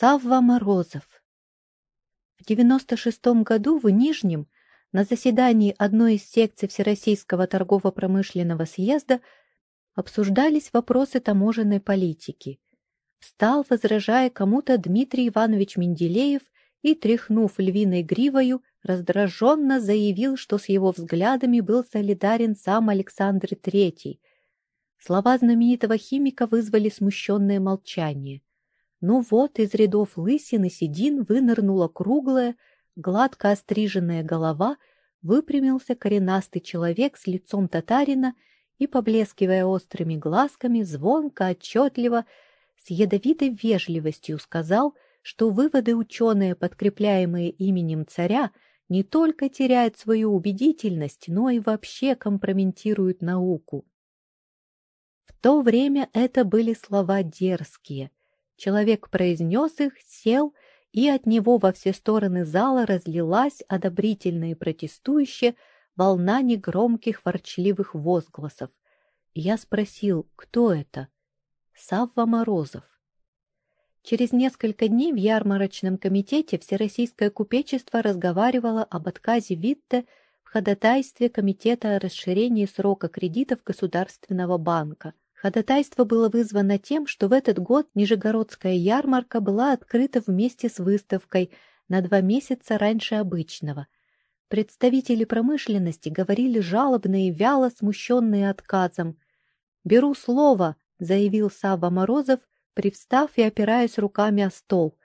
Савва Морозов. В 96 году в Нижнем на заседании одной из секций Всероссийского торгово-промышленного съезда обсуждались вопросы таможенной политики. Встал, возражая кому-то Дмитрий Иванович Менделеев и, тряхнув львиной гривою, раздраженно заявил, что с его взглядами был солидарен сам Александр III. Слова знаменитого химика вызвали смущенное молчание. Ну вот, из рядов лысин и седин вынырнула круглая, гладко остриженная голова, выпрямился коренастый человек с лицом татарина и, поблескивая острыми глазками, звонко, отчетливо, с ядовитой вежливостью сказал, что выводы ученые, подкрепляемые именем царя, не только теряют свою убедительность, но и вообще компрометируют науку. В то время это были слова дерзкие. Человек произнес их, сел, и от него во все стороны зала разлилась одобрительная и протестующая волна негромких ворчливых возгласов. Я спросил, кто это? Савва Морозов. Через несколько дней в ярмарочном комитете Всероссийское купечество разговаривало об отказе Витте в ходатайстве комитета о расширении срока кредитов Государственного банка. Ходатайство было вызвано тем, что в этот год Нижегородская ярмарка была открыта вместе с выставкой на два месяца раньше обычного. Представители промышленности говорили жалобно и вяло, смущенные отказом. «Беру слово», — заявил Савва Морозов, привстав и опираясь руками о стол,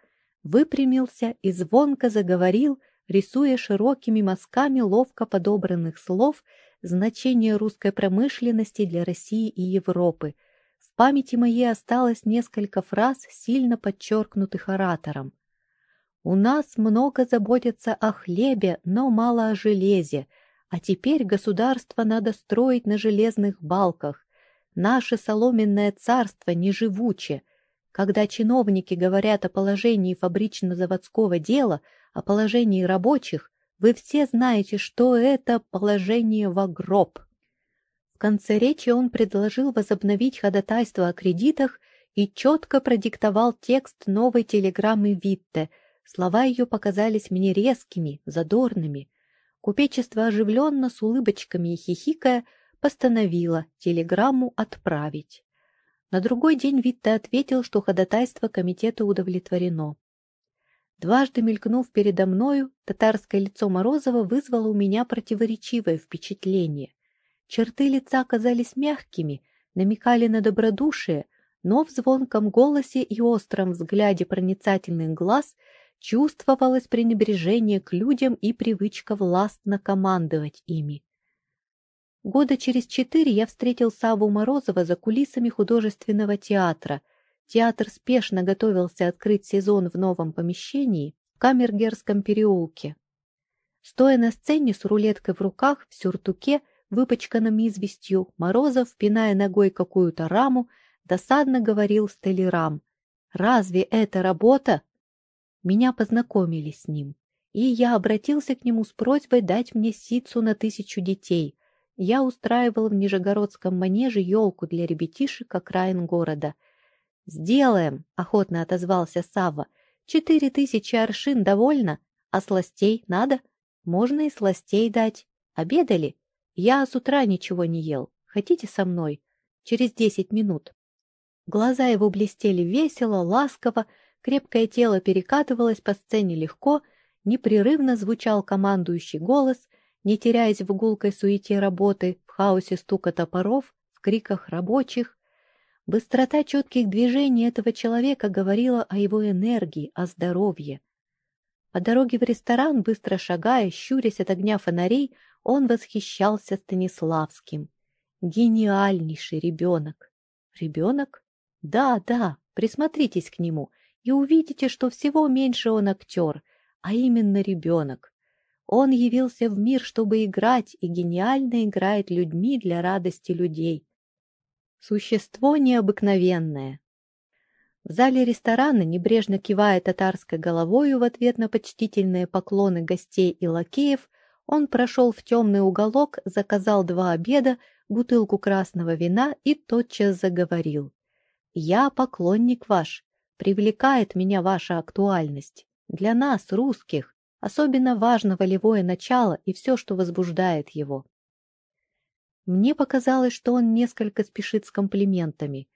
выпрямился и звонко заговорил, рисуя широкими мазками ловко подобранных слов значение русской промышленности для России и Европы. В памяти моей осталось несколько фраз, сильно подчеркнутых оратором. «У нас много заботятся о хлебе, но мало о железе, а теперь государство надо строить на железных балках. Наше соломенное царство неживуче, когда чиновники говорят о положении фабрично-заводского дела, о положении рабочих, вы все знаете, что это положение в гроб. В конце речи он предложил возобновить ходатайство о кредитах и четко продиктовал текст новой телеграммы Витте. Слова ее показались мне резкими, задорными. Купечество оживленно, с улыбочками и хихикая, постановило телеграмму отправить. На другой день Витте ответил, что ходатайство комитета удовлетворено. Дважды мелькнув передо мною, татарское лицо Морозова вызвало у меня противоречивое впечатление. Черты лица казались мягкими, намекали на добродушие, но в звонком голосе и остром взгляде проницательных глаз чувствовалось пренебрежение к людям и привычка властно командовать ими. Года через четыре я встретил Саву Морозова за кулисами художественного театра. Театр спешно готовился открыть сезон в новом помещении в Камергерском переулке. Стоя на сцене с рулеткой в руках, в сюртуке, выпачканном известью, Морозов, пиная ногой какую-то раму, досадно говорил столярам. «Разве это работа?» Меня познакомили с ним, и я обратился к нему с просьбой дать мне ситцу на тысячу детей — я устраивал в Нижегородском манеже елку для ребятишек окраин города. «Сделаем!» — охотно отозвался Савва. «Четыре тысячи аршин довольно, а сластей надо? Можно и сластей дать. Обедали? Я с утра ничего не ел. Хотите со мной? Через десять минут». Глаза его блестели весело, ласково, крепкое тело перекатывалось по сцене легко, непрерывно звучал командующий голос, не теряясь в гулкой суете работы, в хаосе стука топоров, в криках рабочих. Быстрота четких движений этого человека говорила о его энергии, о здоровье. По дороге в ресторан, быстро шагая, щурясь от огня фонарей, он восхищался Станиславским. Гениальнейший ребенок. Ребенок? Да, да, присмотритесь к нему и увидите, что всего меньше он актер, а именно ребенок. Он явился в мир, чтобы играть, и гениально играет людьми для радости людей. Существо необыкновенное. В зале ресторана, небрежно кивая татарской головою в ответ на почтительные поклоны гостей и лакеев, он прошел в темный уголок, заказал два обеда, бутылку красного вина и тотчас заговорил. «Я поклонник ваш. Привлекает меня ваша актуальность. Для нас, русских, особенно важно волевое начало и все, что возбуждает его. Мне показалось, что он несколько спешит с комплиментами.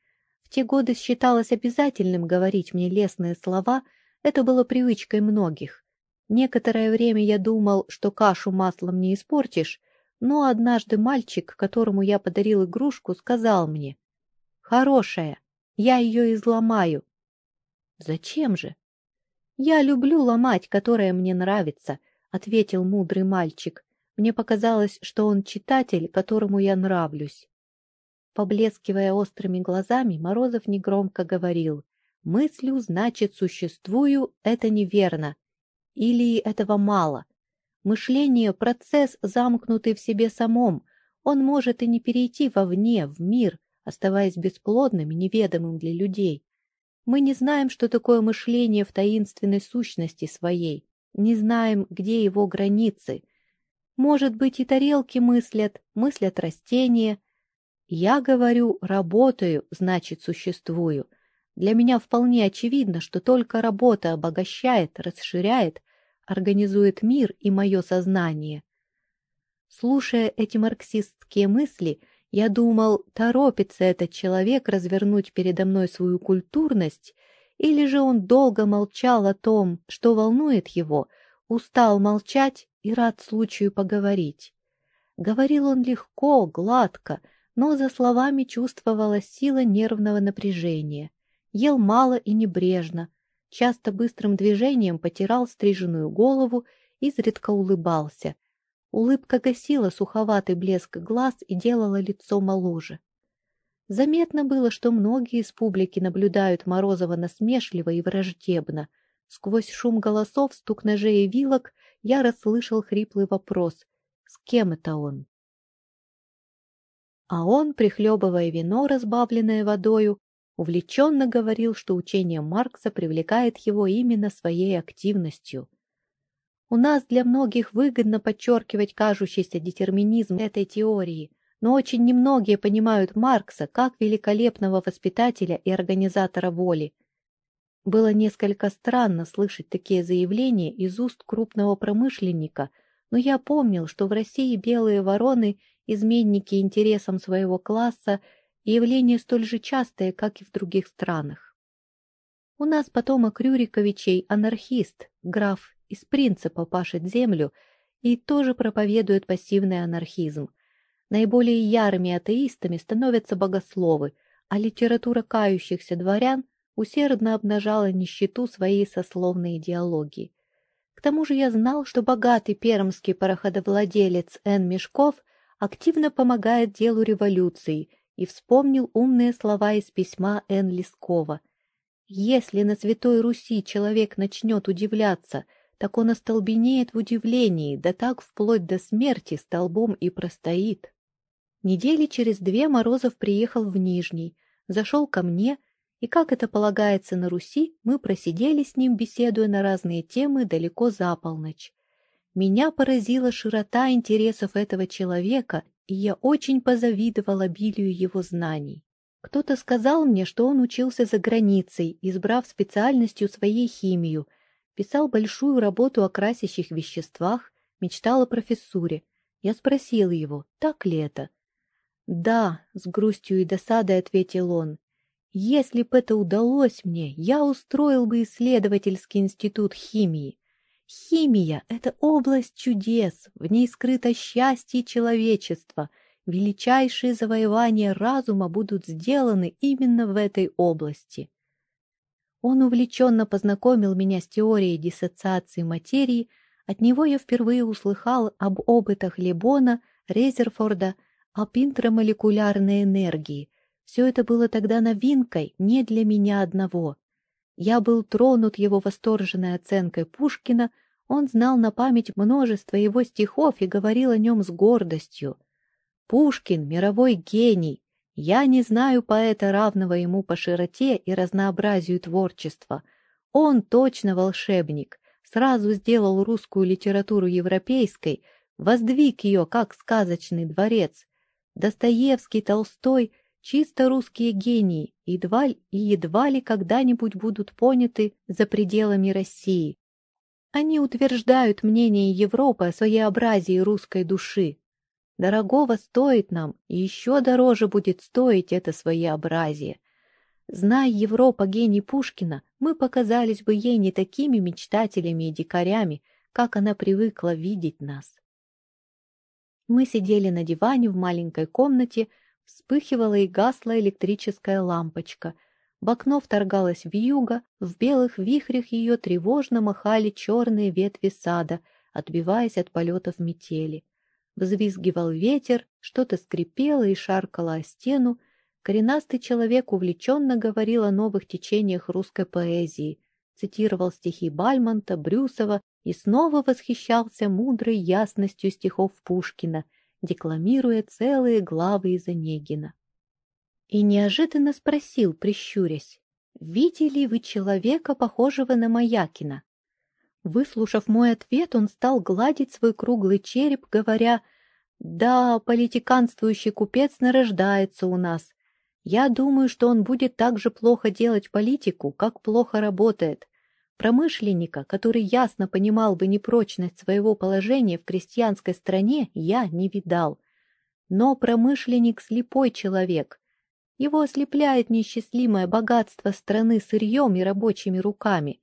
В те годы считалось обязательным говорить мне лестные слова, это было привычкой многих. Некоторое время я думал, что кашу маслом не испортишь, но однажды мальчик, которому я подарил игрушку, сказал мне, «Хорошая, я ее изломаю». «Зачем же?» «Я люблю ломать, которое мне нравится», — ответил мудрый мальчик. Мне показалось, что он читатель, которому я нравлюсь. Поблескивая острыми глазами, Морозов негромко говорил, «Мыслю, значит, существую, это неверно. Или этого мало. Мышление — процесс, замкнутый в себе самом. Он может и не перейти вовне, в мир, оставаясь бесплодным и неведомым для людей. Мы не знаем, что такое мышление в таинственной сущности своей, не знаем, где его границы. Может быть, и тарелки мыслят, мыслят растения. Я говорю, работаю, значит, существую. Для меня вполне очевидно, что только работа обогащает, расширяет, организует мир и мое сознание. Слушая эти марксистские мысли, я думал, торопится этот человек развернуть передо мной свою культурность, или же он долго молчал о том, что волнует его, устал молчать и рад случаю поговорить. Говорил он легко, гладко, но за словами чувствовалась сила нервного напряжения. Ел мало и небрежно, часто быстрым движением потирал стриженную голову, изредка улыбался. Улыбка гасила суховатый блеск глаз и делала лицо моложе. Заметно было, что многие из публики наблюдают Морозова насмешливо и враждебно. Сквозь шум голосов, стук ножей и вилок я расслышал хриплый вопрос «С кем это он?». А он, прихлебывая вино, разбавленное водою, увлеченно говорил, что учение Маркса привлекает его именно своей активностью. У нас для многих выгодно подчеркивать кажущийся детерминизм этой теории, но очень немногие понимают Маркса как великолепного воспитателя и организатора воли. Было несколько странно слышать такие заявления из уст крупного промышленника, но я помнил, что в России белые вороны, изменники интересам своего класса явление столь же частое, как и в других странах. У нас потомок Рюриковичей анархист, граф, из принципа пашет землю и тоже проповедует пассивный анархизм. Наиболее ярыми атеистами становятся богословы, а литература кающихся дворян усердно обнажала нищету своей сословной идеологии. К тому же я знал, что богатый пермский пароходовладелец Н. Мешков активно помогает делу революции и вспомнил умные слова из письма Н. Лескова. «Если на Святой Руси человек начнет удивляться, так он остолбенеет в удивлении, да так вплоть до смерти столбом и простоит». Недели через две Морозов приехал в Нижний, зашел ко мне, и, как это полагается на Руси, мы просидели с ним, беседуя на разные темы далеко за полночь. Меня поразила широта интересов этого человека и я очень позавидовал обилию его знаний. Кто-то сказал мне, что он учился за границей, избрав специальностью своей химию, писал большую работу о красящих веществах, мечтал о профессуре. Я спросил его, так ли это? «Да», — с грустью и досадой ответил он, — «если бы это удалось мне, я устроил бы исследовательский институт химии. Химия — это область чудес, в ней скрыто счастье человечества. Величайшие завоевания разума будут сделаны именно в этой области. Он увлеченно познакомил меня с теорией диссоциации материи, от него я впервые услыхал об опытах Лебона, Резерфорда, об интрамолекулярной энергии. Все это было тогда новинкой, не для меня одного. Я был тронут его восторженной оценкой Пушкина, он знал на память множество его стихов и говорил о нем с гордостью. Пушкин — мировой гений. Я не знаю поэта, равного ему по широте и разнообразию творчества. Он точно волшебник, сразу сделал русскую литературу европейской, воздвиг ее, как сказочный дворец. Достоевский, Толстой чисто русские гении, едва и едва ли когда-нибудь будут поняты за пределами России. Они утверждают мнение Европы о своеобразии русской души. Дорогого стоит нам, и еще дороже будет стоить это своеобразие. Зная Европа гений Пушкина, мы показались бы ей не такими мечтателями и дикарями, как она привыкла видеть нас. Мы сидели на диване в маленькой комнате, вспыхивала и гасла электрическая лампочка. В окно вторгалась вьюга, в белых вихрях ее тревожно махали черные ветви сада, отбиваясь от полетов метели. Взвизгивал ветер, что-то скрипело и шаркало о стену. Коренастый человек увлеченно говорил о новых течениях русской поэзии, цитировал стихи Бальмонта, Брюсова и снова восхищался мудрой ясностью стихов Пушкина, декламируя целые главы из Онегина. И неожиданно спросил, прищурясь, «Видели вы человека, похожего на Маякина?» Выслушав мой ответ, он стал гладить свой круглый череп, говоря, «Да, политиканствующий купец нарождается у нас. Я думаю, что он будет так же плохо делать политику, как плохо работает. Промышленника, который ясно понимал бы непрочность своего положения в крестьянской стране, я не видал. Но промышленник — слепой человек. Его ослепляет несчастливое богатство страны сырьем и рабочими руками.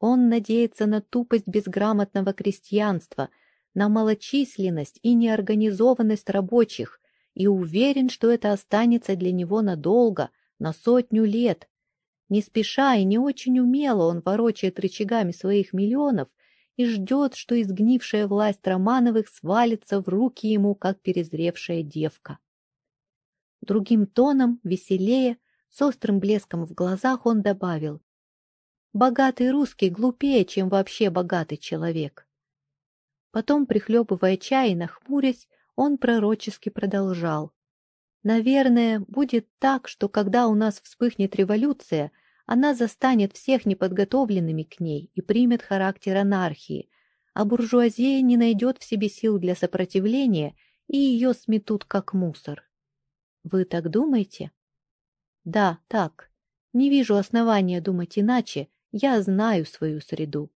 Он надеется на тупость безграмотного крестьянства, на малочисленность и неорганизованность рабочих и уверен, что это останется для него надолго, на сотню лет, не спеша и не очень умело он ворочает рычагами своих миллионов и ждет, что изгнившая власть Романовых свалится в руки ему, как перезревшая девка. Другим тоном, веселее, с острым блеском в глазах он добавил. «Богатый русский глупее, чем вообще богатый человек». Потом, прихлебывая чай и нахмурясь, он пророчески продолжал. Наверное, будет так, что когда у нас вспыхнет революция, она застанет всех неподготовленными к ней и примет характер анархии, а буржуазия не найдет в себе сил для сопротивления и ее сметут как мусор. Вы так думаете? Да, так. Не вижу основания думать иначе, я знаю свою среду.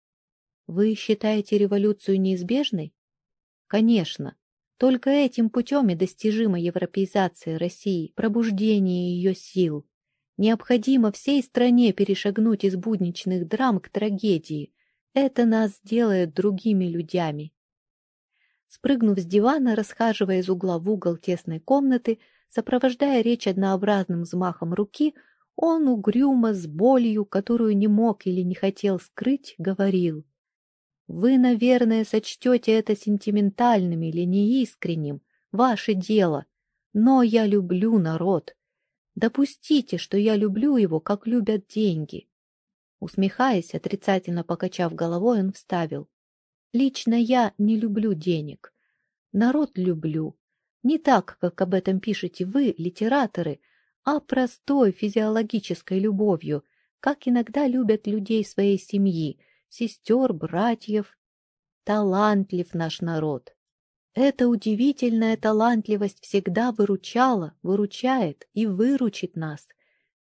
Вы считаете революцию неизбежной? Конечно, только этим путем и достижима европеизация России, пробуждение ее сил. Необходимо всей стране перешагнуть из будничных драм к трагедии. Это нас сделает другими людьми. Спрыгнув с дивана, расхаживая из угла в угол тесной комнаты, сопровождая речь однообразным взмахом руки, он угрюмо, с болью, которую не мог или не хотел скрыть, говорил — вы, наверное, сочтете это сентиментальным или неискренним, ваше дело, но я люблю народ. Допустите, что я люблю его, как любят деньги. Усмехаясь, отрицательно покачав головой, он вставил. Лично я не люблю денег. Народ люблю. Не так, как об этом пишете вы, литераторы, а простой физиологической любовью, как иногда любят людей своей семьи, сестер, братьев. Талантлив наш народ. Эта удивительная талантливость всегда выручала, выручает и выручит нас.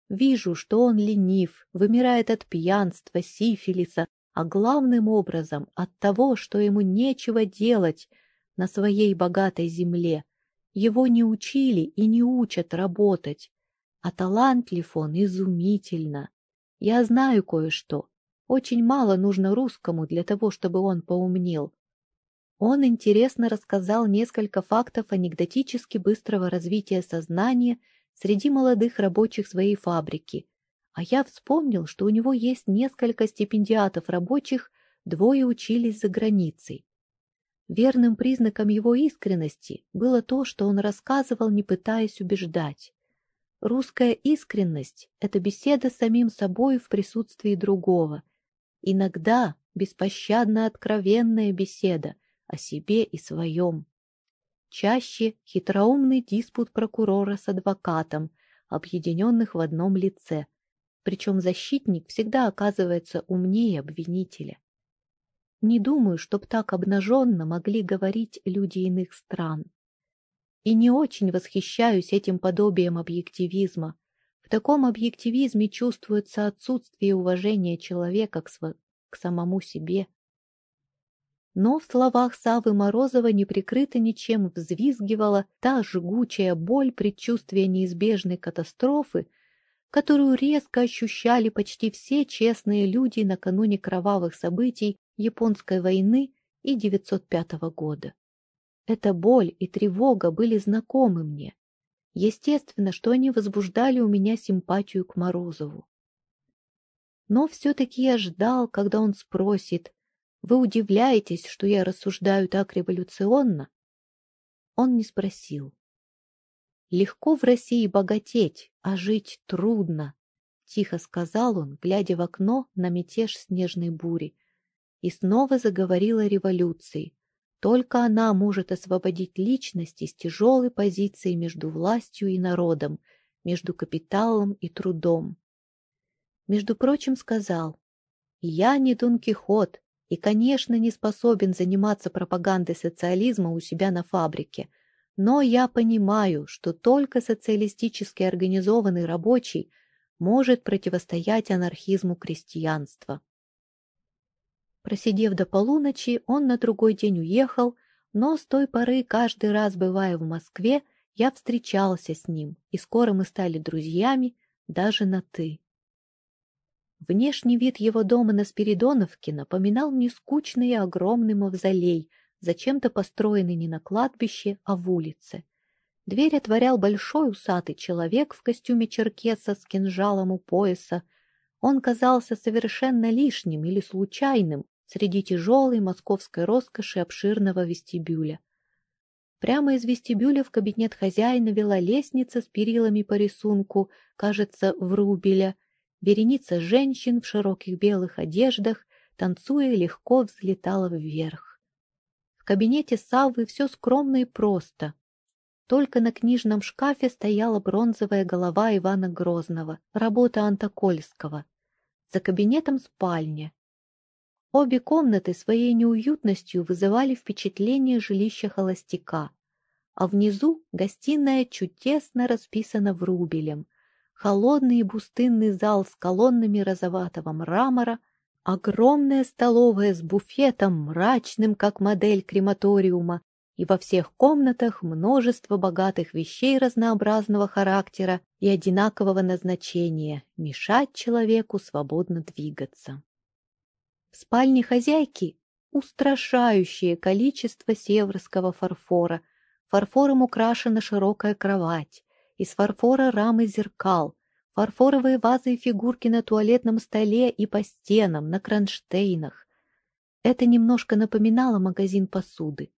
Вижу, что он ленив, вымирает от пьянства, сифилиса, а главным образом от того, что ему нечего делать на своей богатой земле. Его не учили и не учат работать, а талантлив он изумительно. Я знаю кое-что. Очень мало нужно русскому для того, чтобы он поумнел. Он интересно рассказал несколько фактов анекдотически быстрого развития сознания среди молодых рабочих своей фабрики. А я вспомнил, что у него есть несколько стипендиатов рабочих, двое учились за границей. Верным признаком его искренности было то, что он рассказывал, не пытаясь убеждать. Русская искренность — это беседа с самим собой в присутствии другого, Иногда беспощадно откровенная беседа о себе и своем. Чаще хитроумный диспут прокурора с адвокатом, объединенных в одном лице. Причем защитник всегда оказывается умнее обвинителя. Не думаю, чтоб так обнаженно могли говорить люди иных стран. и не очень восхищаюсь этим подобием объективизма. В таком объективизме чувствуется отсутствие уважения человека к, св... к самому себе. Но в словах Савы Морозова не прикрыто ничем взвизгивала та жгучая боль предчувствия неизбежной катастрофы, которую резко ощущали почти все честные люди накануне кровавых событий Японской войны и 905 года. Эта боль и тревога были знакомы мне. Естественно, что они возбуждали у меня симпатию к Морозову. Но все-таки я ждал, когда он спросит, «Вы удивляетесь, что я рассуждаю так революционно?» Он не спросил. «Легко в России богатеть, а жить трудно», — тихо сказал он, глядя в окно на мятеж снежной бури, и снова заговорил о революции. Только она может освободить личность из тяжелой позиции между властью и народом, между капиталом и трудом. Между прочим, сказал, «Я не Дон Кихот и, конечно, не способен заниматься пропагандой социализма у себя на фабрике, но я понимаю, что только социалистически организованный рабочий может противостоять анархизму крестьянства. Просидев до полуночи, он на другой день уехал, но с той поры, каждый раз бывая в Москве, я встречался с ним, и скоро мы стали друзьями, даже на «ты». Внешний вид его дома на Спиридоновке напоминал мне скучный и огромный мавзолей, зачем-то построенный не на кладбище, а в улице. Дверь отворял большой усатый человек в костюме черкеса с кинжалом у пояса. Он казался совершенно лишним или случайным, среди тяжелой московской роскоши обширного вестибюля. Прямо из вестибюля в кабинет хозяина вела лестница с перилами по рисунку, кажется, врубеля. Вереница женщин в широких белых одеждах, танцуя, легко взлетала вверх. В кабинете Саввы все скромно и просто. Только на книжном шкафе стояла бронзовая голова Ивана Грозного, работа Антокольского. За кабинетом спальня, Обе комнаты своей неуютностью вызывали впечатление жилища холостяка, а внизу гостиная чудесно расписана врубелем, холодный и пустынный зал с колоннами розоватого мрамора, огромная столовая с буфетом, мрачным, как модель крематориума, и во всех комнатах множество богатых вещей разнообразного характера и одинакового назначения, мешать человеку свободно двигаться. В спальне хозяйки устрашающее количество северского фарфора. Фарфором украшена широкая кровать, из фарфора рамы зеркал, фарфоровые вазы и фигурки на туалетном столе и по стенам, на кронштейнах. Это немножко напоминало магазин посуды.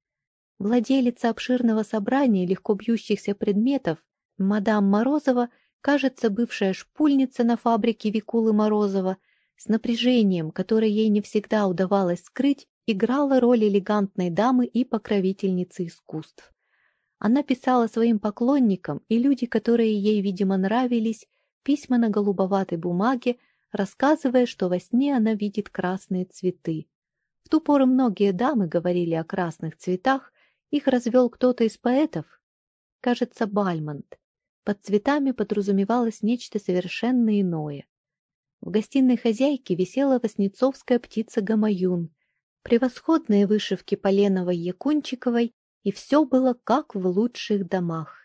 Владелица обширного собрания легко бьющихся предметов, мадам Морозова, кажется, бывшая шпульница на фабрике Викулы Морозова — с напряжением, которое ей не всегда удавалось скрыть, играла роль элегантной дамы и покровительницы искусств. Она писала своим поклонникам, и люди, которые ей, видимо, нравились, письма на голубоватой бумаге, рассказывая, что во сне она видит красные цветы. В ту пору многие дамы говорили о красных цветах, их развел кто-то из поэтов, кажется, Бальмонт. Под цветами подразумевалось нечто совершенно иное. В гостиной хозяйки висела воснецовская птица Гамаюн, превосходные вышивки Поленовой Якунчиковой, и все было как в лучших домах.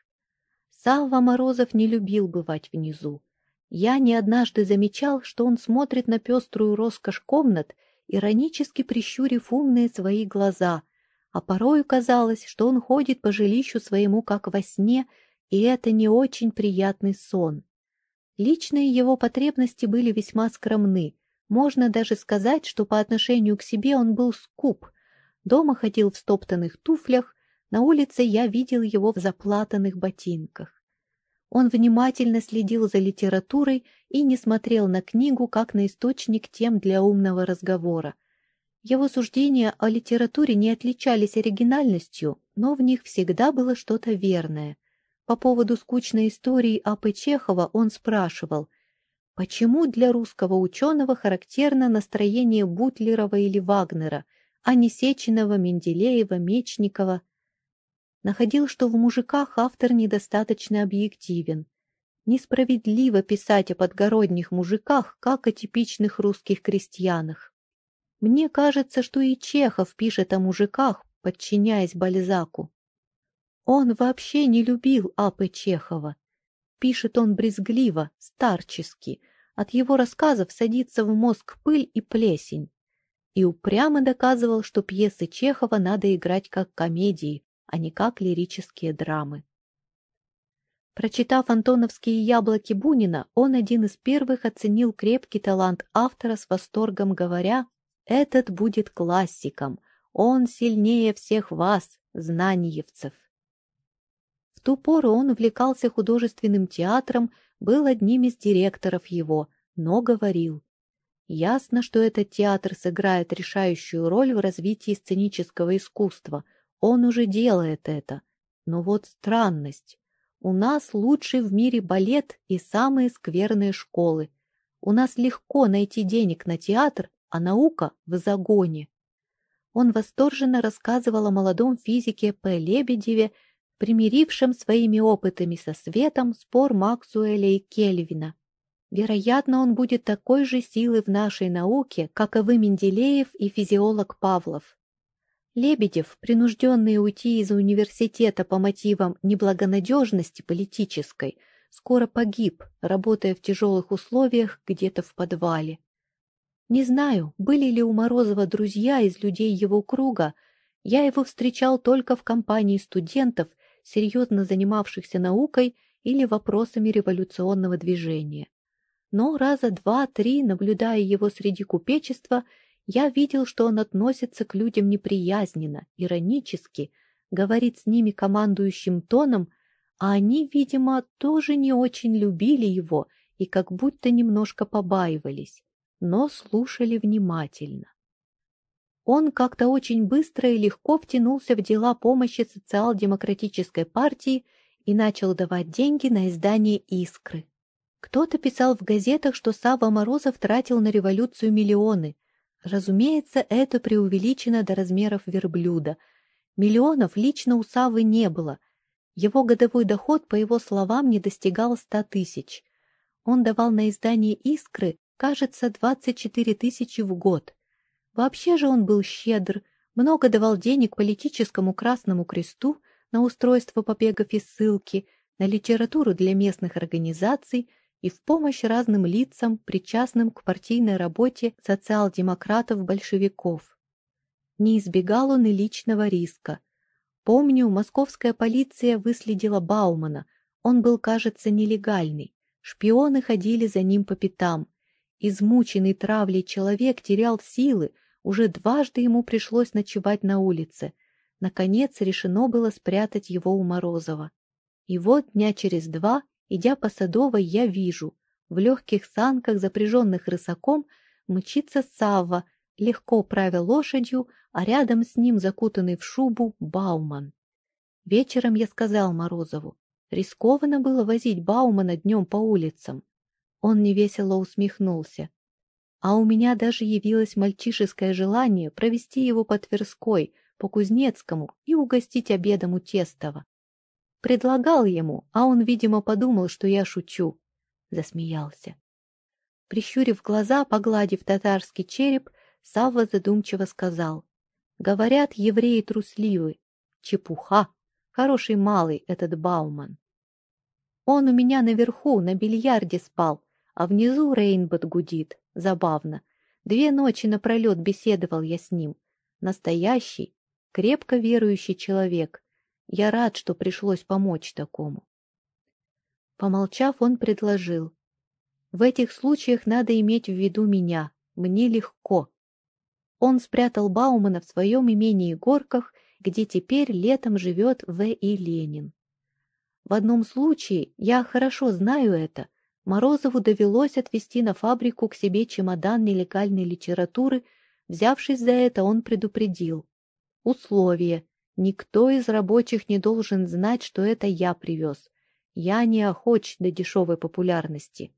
Савва Морозов не любил бывать внизу. Я не однажды замечал, что он смотрит на пеструю роскошь комнат, иронически прищурив умные свои глаза, а порою казалось, что он ходит по жилищу своему как во сне, и это не очень приятный сон. Личные его потребности были весьма скромны. Можно даже сказать, что по отношению к себе он был скуп. Дома ходил в стоптанных туфлях, на улице я видел его в заплатанных ботинках. Он внимательно следил за литературой и не смотрел на книгу как на источник тем для умного разговора. Его суждения о литературе не отличались оригинальностью, но в них всегда было что-то верное. По поводу скучной истории А.П. Чехова он спрашивал, почему для русского ученого характерно настроение Бутлерова или Вагнера, а не Сеченова, Менделеева, Мечникова? Находил, что в мужиках автор недостаточно объективен. Несправедливо писать о подгородних мужиках, как о типичных русских крестьянах. Мне кажется, что и Чехов пишет о мужиках, подчиняясь Бальзаку. Он вообще не любил А.П. Чехова. Пишет он брезгливо, старчески. От его рассказов садится в мозг пыль и плесень. И упрямо доказывал, что пьесы Чехова надо играть как комедии, а не как лирические драмы. Прочитав «Антоновские яблоки» Бунина, он один из первых оценил крепкий талант автора с восторгом, говоря «Этот будет классиком, он сильнее всех вас, знаниевцев». Ту пору он увлекался художественным театром, был одним из директоров его, но говорил Ясно, что этот театр сыграет решающую роль в развитии сценического искусства. Он уже делает это. Но вот странность. У нас лучший в мире балет и самые скверные школы. У нас легко найти денег на театр, а наука в загоне. Он восторженно рассказывал о молодом физике П. Лебедеве, примирившем своими опытами со светом спор Максуэля и Кельвина. Вероятно, он будет такой же силы в нашей науке, как и вы, Менделеев и физиолог Павлов. Лебедев, принужденный уйти из университета по мотивам неблагонадежности политической, скоро погиб, работая в тяжелых условиях где-то в подвале. Не знаю, были ли у Морозова друзья из людей его круга, я его встречал только в компании студентов, серьезно занимавшихся наукой или вопросами революционного движения. Но раза два-три, наблюдая его среди купечества, я видел, что он относится к людям неприязненно, иронически, говорит с ними командующим тоном, а они, видимо, тоже не очень любили его и как будто немножко побаивались, но слушали внимательно. Он как-то очень быстро и легко втянулся в дела помощи социал-демократической партии и начал давать деньги на издание «Искры». Кто-то писал в газетах, что Савва Морозов тратил на революцию миллионы, Разумеется, это преувеличено до размеров верблюда. Миллионов лично у Савы не было. Его годовой доход, по его словам, не достигал ста тысяч. Он давал на издание «Искры», кажется, 24 тысячи в год. Вообще же он был щедр, много давал денег политическому Красному Кресту на устройство побегов и ссылки, на литературу для местных организаций – и в помощь разным лицам, причастным к партийной работе социал-демократов-большевиков. Не избегал он и личного риска. Помню, московская полиция выследила Баумана. Он был, кажется, нелегальный. Шпионы ходили за ним по пятам. Измученный травлей человек терял силы, уже дважды ему пришлось ночевать на улице. Наконец решено было спрятать его у Морозова. И вот дня через два Идя по Садовой, я вижу, в легких санках, запряженных рысаком, мчится Савва, легко правя лошадью, а рядом с ним, закутанный в шубу, Бауман. Вечером я сказал Морозову, рискованно было возить Баумана днем по улицам. Он невесело усмехнулся. А у меня даже явилось мальчишеское желание провести его по Тверской, по Кузнецкому и угостить обедом у Тестова. Предлагал ему, а он, видимо, подумал, что я шучу. Засмеялся. Прищурив глаза, погладив татарский череп, Савва задумчиво сказал. Говорят, евреи трусливы. Чепуха. Хороший малый этот Бауман. Он у меня наверху на бильярде спал, а внизу Рейнбот гудит. Забавно. Две ночи напролет беседовал я с ним. Настоящий, крепко верующий человек. Я рад, что пришлось помочь такому. Помолчав, он предложил. В этих случаях надо иметь в виду меня. Мне легко. Он спрятал Баумана в своем имении Горках, где теперь летом живет В. И. Ленин. В одном случае, я хорошо знаю это, Морозову довелось отвезти на фабрику к себе чемодан нелегальной литературы, взявшись за это, он предупредил. Условие Никто из рабочих не должен знать, что это я привез. Я не охоч до дешевой популярности.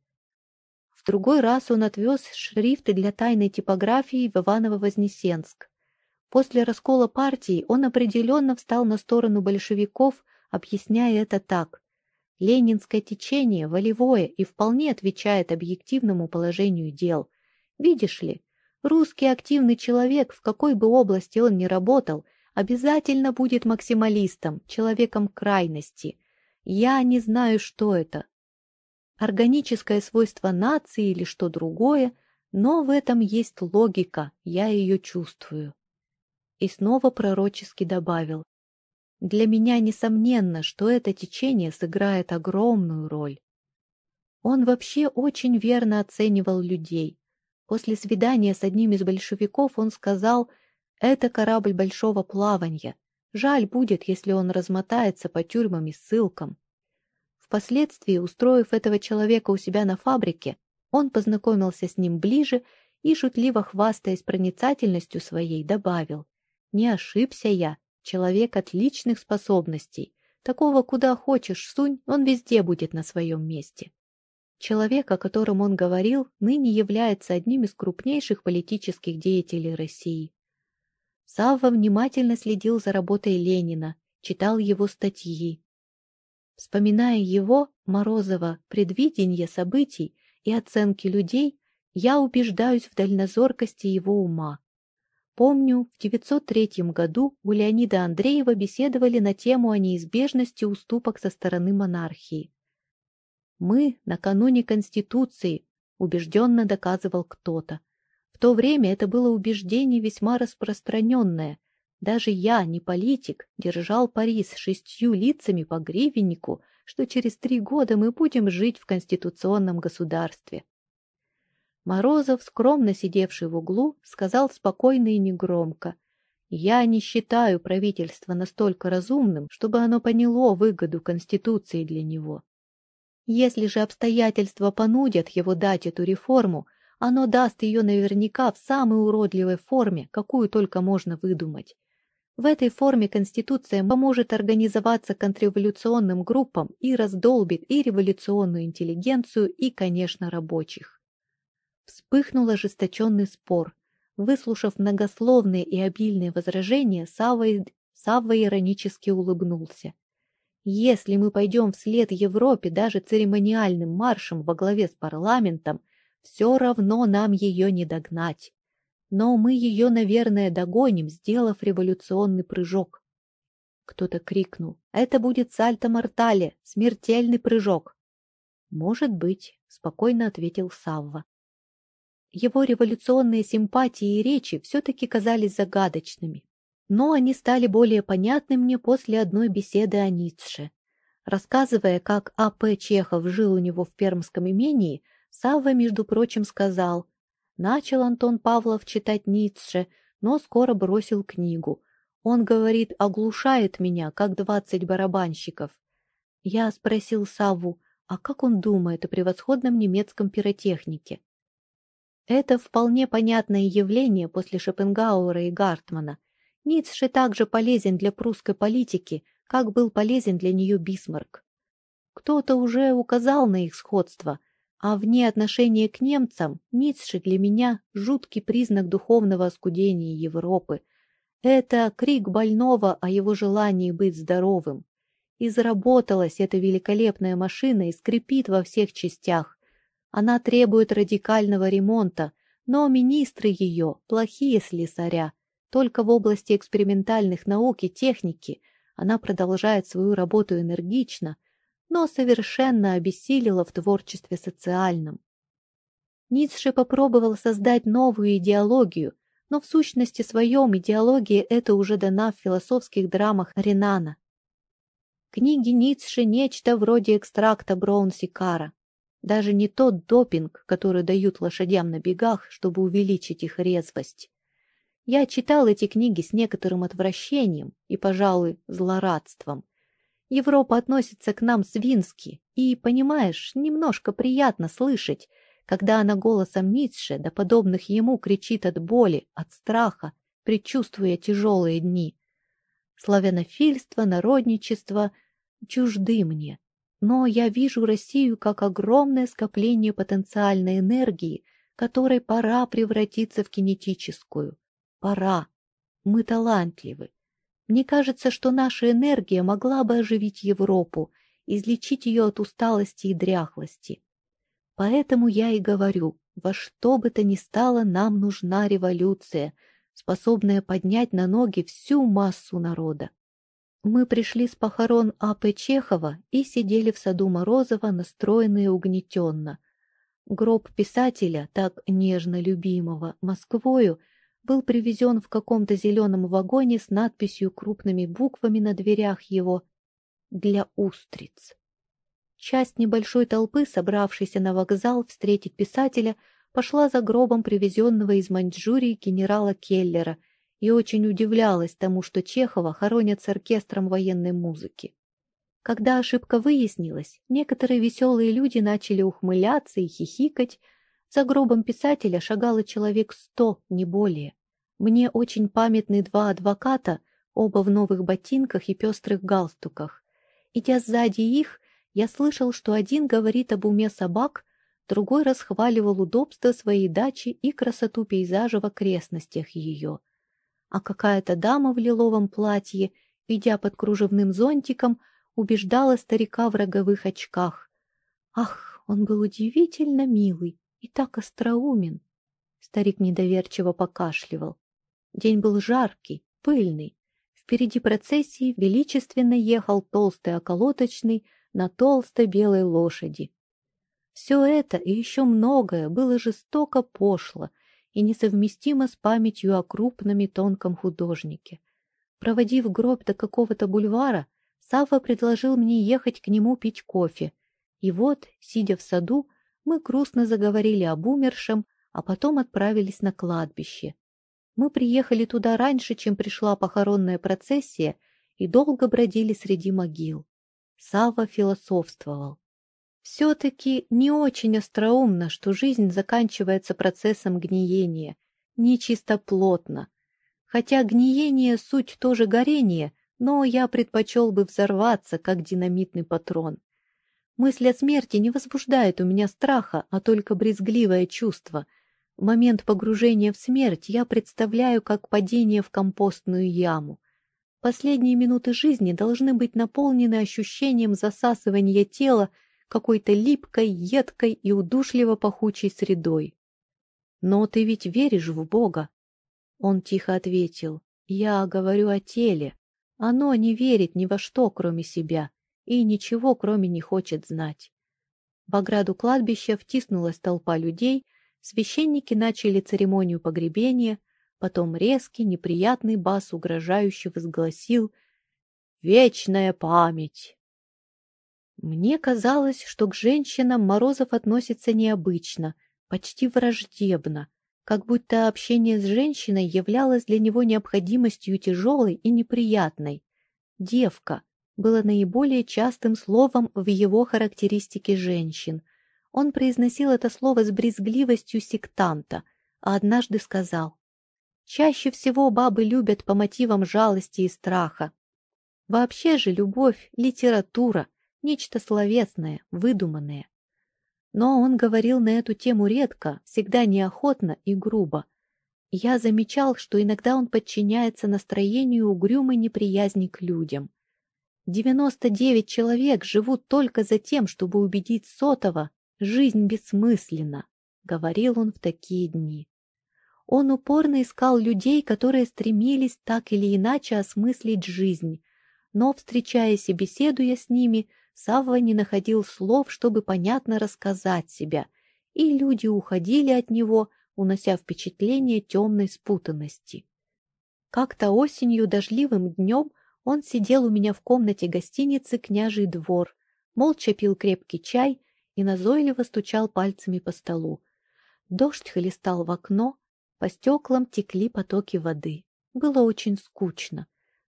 В другой раз он отвез шрифты для тайной типографии в Иваново-Вознесенск. После раскола партии он определенно встал на сторону большевиков, объясняя это так. Ленинское течение волевое и вполне отвечает объективному положению дел. Видишь ли, русский активный человек, в какой бы области он ни работал, обязательно будет максималистом, человеком крайности. Я не знаю, что это. Органическое свойство нации или что другое, но в этом есть логика, я ее чувствую и снова пророчески добавил. Для меня несомненно, что это течение сыграет огромную роль. Он вообще очень верно оценивал людей. После свидания с одним из большевиков он сказал, это корабль большого плавания. Жаль будет, если он размотается по тюрьмам и ссылкам. Впоследствии, устроив этого человека у себя на фабрике, он познакомился с ним ближе и, шутливо хвастаясь проницательностью своей, добавил — не ошибся я. Человек отличных способностей. Такого куда хочешь сунь, он везде будет на своем месте. Человек, о котором он говорил, ныне является одним из крупнейших политических деятелей России. Савва внимательно следил за работой Ленина, читал его статьи. Вспоминая его, Морозова, предвидение событий и оценки людей, я убеждаюсь в дальнозоркости его ума. Помню, в 903 году у Леонида Андреева беседовали на тему о неизбежности уступок со стороны монархии. «Мы накануне Конституции», — убежденно доказывал кто-то. В то время это было убеждение весьма распространенное. Даже я, не политик, держал пари с шестью лицами по гривеннику, что через три года мы будем жить в конституционном государстве. Морозов, скромно сидевший в углу, сказал спокойно и негромко. «Я не считаю правительство настолько разумным, чтобы оно поняло выгоду Конституции для него. Если же обстоятельства понудят его дать эту реформу, оно даст ее наверняка в самой уродливой форме, какую только можно выдумать. В этой форме Конституция поможет организоваться контрреволюционным группам и раздолбит и революционную интеллигенцию, и, конечно, рабочих. Вспыхнул ожесточенный спор. Выслушав многословные и обильные возражения, Савва, Савва иронически улыбнулся. «Если мы пойдем вслед Европе даже церемониальным маршем во главе с парламентом, все равно нам ее не догнать. Но мы ее, наверное, догоним, сделав революционный прыжок». Кто-то крикнул. «Это будет сальто-мортале, смертельный прыжок». «Может быть», — спокойно ответил Савва. Его революционные симпатии и речи все-таки казались загадочными. Но они стали более понятны мне после одной беседы о Ницше. Рассказывая, как А.П. Чехов жил у него в пермском имении, Савва, между прочим, сказал, «Начал Антон Павлов читать Ницше, но скоро бросил книгу. Он, говорит, оглушает меня, как двадцать барабанщиков». Я спросил Савву, а как он думает о превосходном немецком пиротехнике? Это вполне понятное явление после Шопенгауэра и Гартмана. Ницше также полезен для прусской политики, как был полезен для нее Бисмарк. Кто-то уже указал на их сходство, а вне отношения к немцам Ницше для меня жуткий признак духовного оскудения Европы. Это крик больного о его желании быть здоровым. И заработалась эта великолепная машина и скрипит во всех частях. Она требует радикального ремонта, но министры ее – плохие слесаря. Только в области экспериментальных наук и техники она продолжает свою работу энергично, но совершенно обессилила в творчестве социальном. Ницше попробовал создать новую идеологию, но в сущности своем идеология эта уже дана в философских драмах Ренана. Книги Ницше – нечто вроде экстракта Браунсикара. Даже не тот допинг, который дают лошадям на бегах, чтобы увеличить их резвость. Я читал эти книги с некоторым отвращением и, пожалуй, злорадством. Европа относится к нам свински, и, понимаешь, немножко приятно слышать, когда она голосом Ницше, да подобных ему, кричит от боли, от страха, предчувствуя тяжелые дни. Славянофильство, народничество чужды мне, но я вижу Россию как огромное скопление потенциальной энергии, которой пора превратиться в кинетическую. Пора. Мы талантливы. Мне кажется, что наша энергия могла бы оживить Европу, излечить ее от усталости и дряхлости. Поэтому я и говорю, во что бы то ни стало, нам нужна революция, способная поднять на ноги всю массу народа. Мы пришли с похорон А.П. Чехова и сидели в саду Морозова, настроенные угнетенно. Гроб писателя, так нежно любимого, Москвою, был привезен в каком-то зеленом вагоне с надписью крупными буквами на дверях его «Для устриц». Часть небольшой толпы, собравшейся на вокзал встретить писателя, пошла за гробом привезенного из Маньчжурии генерала Келлера и очень удивлялась тому, что Чехова хоронят с оркестром военной музыки. Когда ошибка выяснилась, некоторые веселые люди начали ухмыляться и хихикать. За гробом писателя шагало человек сто, не более. Мне очень памятны два адвоката, оба в новых ботинках и пестрых галстуках. Идя сзади их, я слышал, что один говорит об уме собак, другой расхваливал удобство своей дачи и красоту пейзажа в окрестностях ее. А какая-то дама в лиловом платье, идя под кружевным зонтиком, убеждала старика в роговых очках. Ах, он был удивительно милый и так остроумен. Старик недоверчиво покашливал. День был жаркий, пыльный. Впереди процессии величественно ехал толстый околоточный, на толстой белой лошади. Все это и еще многое было жестоко пошло и несовместимо с памятью о крупном и тонком художнике. Проводив гроб до какого-то бульвара, Савва предложил мне ехать к нему пить кофе. И вот, сидя в саду, мы грустно заговорили об умершем, а потом отправились на кладбище. Мы приехали туда раньше, чем пришла похоронная процессия, и долго бродили среди могил. Сава философствовал. Все-таки не очень остроумно, что жизнь заканчивается процессом гниения, не чистоплотно. Хотя гниение — суть тоже горение, но я предпочел бы взорваться, как динамитный патрон. Мысль о смерти не возбуждает у меня страха, а только брезгливое чувство. В момент погружения в смерть я представляю как падение в компостную яму. Последние минуты жизни должны быть наполнены ощущением засасывания тела какой-то липкой, едкой и удушливо пахучей средой. «Но ты ведь веришь в Бога?» Он тихо ответил. «Я говорю о теле. Оно не верит ни во что, кроме себя, и ничего, кроме не хочет знать». В ограду кладбища втиснулась толпа людей, священники начали церемонию погребения, Потом резкий, неприятный бас угрожающе возгласил «Вечная память!». Мне казалось, что к женщинам Морозов относится необычно, почти враждебно, как будто общение с женщиной являлось для него необходимостью тяжелой и неприятной. «Девка» было наиболее частым словом в его характеристике женщин. Он произносил это слово с брезгливостью сектанта, а однажды сказал Чаще всего бабы любят по мотивам жалости и страха. Вообще же любовь — литература, нечто словесное, выдуманное. Но он говорил на эту тему редко, всегда неохотно и грубо. Я замечал, что иногда он подчиняется настроению угрюмой неприязни к людям. Девяносто девять человек живут только за тем, чтобы убедить сотого, жизнь бессмысленна, — говорил он в такие дни. Он упорно искал людей, которые стремились так или иначе осмыслить жизнь, но, встречаясь и беседуя с ними, Савва не находил слов, чтобы понятно рассказать себя, и люди уходили от него, унося впечатление темной спутанности. Как-то осенью дождливым днем он сидел у меня в комнате гостиницы «Княжий двор», молча пил крепкий чай и назойливо стучал пальцами по столу. Дождь хлестал в окно, по стеклам текли потоки воды. Было очень скучно.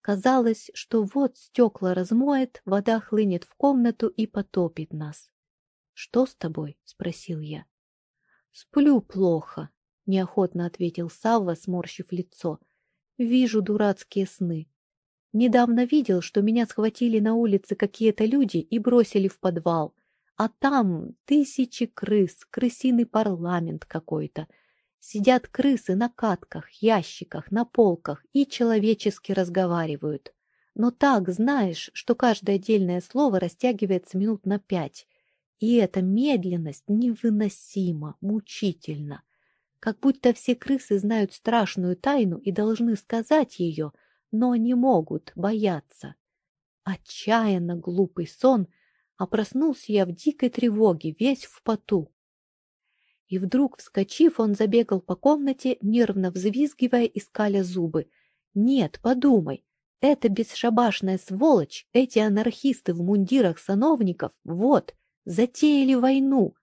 Казалось, что вот стекла размоет, вода хлынет в комнату и потопит нас. — Что с тобой? — спросил я. — Сплю плохо, — неохотно ответил Савва, сморщив лицо. — Вижу дурацкие сны. Недавно видел, что меня схватили на улице какие-то люди и бросили в подвал. А там тысячи крыс, крысиный парламент какой-то — Сидят крысы на катках, ящиках, на полках и человечески разговаривают. Но так знаешь, что каждое отдельное слово растягивается минут на пять. И эта медленность невыносима, мучительна. Как будто все крысы знают страшную тайну и должны сказать ее, но не могут, бояться. Отчаянно глупый сон, а проснулся я в дикой тревоге, весь в поту. И вдруг, вскочив, он забегал по комнате, нервно взвизгивая и скаля зубы. «Нет, подумай, эта бесшабашная сволочь, эти анархисты в мундирах сановников, вот, затеяли войну.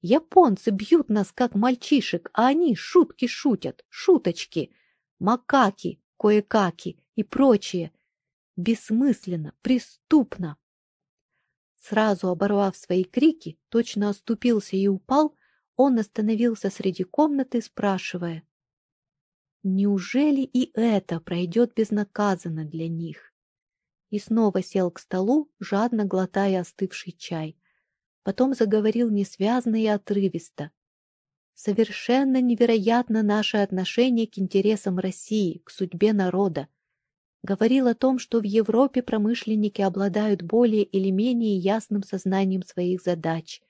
Японцы бьют нас, как мальчишек, а они шутки шутят, шуточки. Макаки, кое-каки и прочее. Бессмысленно, преступно. Сразу оборвав свои крики, точно оступился и упал, он остановился среди комнаты, спрашивая, Неужели и это пройдет безнаказанно для них? И снова сел к столу, жадно глотая остывший чай. Потом заговорил несвязно и отрывисто. Совершенно невероятно наше отношение к интересам России, к судьбе народа. Говорил о том, что в Европе промышленники обладают более или менее ясным сознанием своих задач.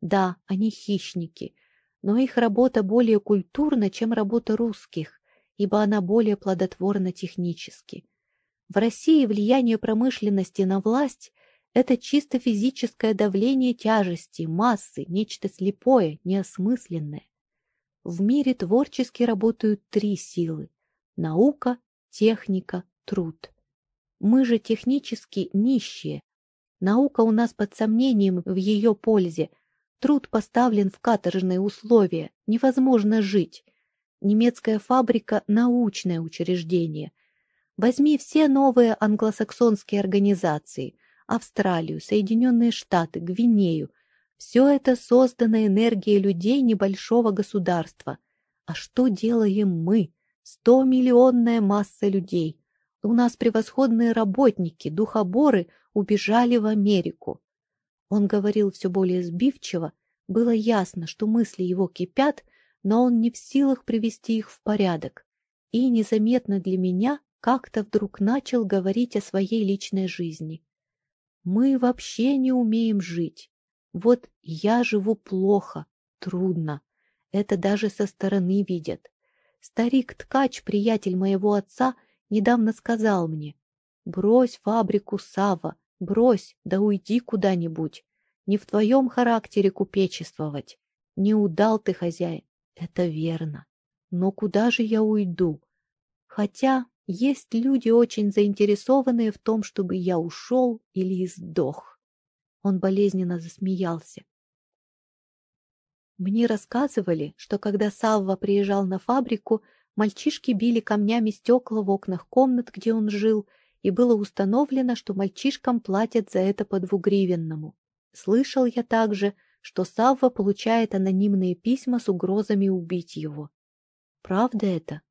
Да, они хищники, но их работа более культурна, чем работа русских ибо она более плодотворна технически. В России влияние промышленности на власть – это чисто физическое давление тяжести, массы, нечто слепое, неосмысленное. В мире творчески работают три силы – наука, техника, труд. Мы же технически нищие. Наука у нас под сомнением в ее пользе. Труд поставлен в каторжные условия, невозможно жить. Немецкая фабрика – научное учреждение. Возьми все новые англосаксонские организации – Австралию, Соединенные Штаты, Гвинею. Все это создано энергией людей небольшого государства. А что делаем мы? Сто миллионная масса людей. У нас превосходные работники, духоборы убежали в Америку. Он говорил все более сбивчиво. Было ясно, что мысли его кипят – но он не в силах привести их в порядок. И незаметно для меня как-то вдруг начал говорить о своей личной жизни. Мы вообще не умеем жить. Вот я живу плохо, трудно. Это даже со стороны видят. Старик-ткач, приятель моего отца, недавно сказал мне, «Брось фабрику Сава, брось, да уйди куда-нибудь. Не в твоем характере купечествовать. Не удал ты, хозяин, это верно. Но куда же я уйду? Хотя есть люди, очень заинтересованные в том, чтобы я ушел или сдох. Он болезненно засмеялся. Мне рассказывали, что когда Савва приезжал на фабрику, мальчишки били камнями стекла в окнах комнат, где он жил, и было установлено, что мальчишкам платят за это по двугривенному. Слышал я также, что Савва получает анонимные письма с угрозами убить его. Правда это?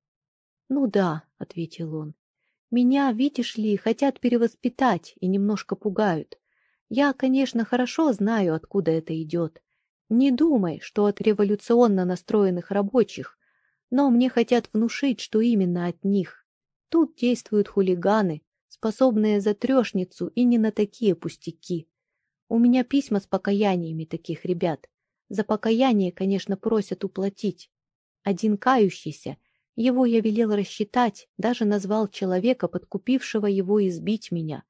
Ну да, ответил он. Меня, видишь ли, хотят перевоспитать и немножко пугают. Я, конечно, хорошо знаю, откуда это идет. Не думай, что от революционно настроенных рабочих, но мне хотят внушить, что именно от них. Тут действуют хулиганы, способные за трешницу и не на такие пустяки. У меня письма с покаяниями таких ребят. За покаяние, конечно, просят уплатить. Один кающийся, его я велел рассчитать, даже назвал человека, подкупившего его избить меня.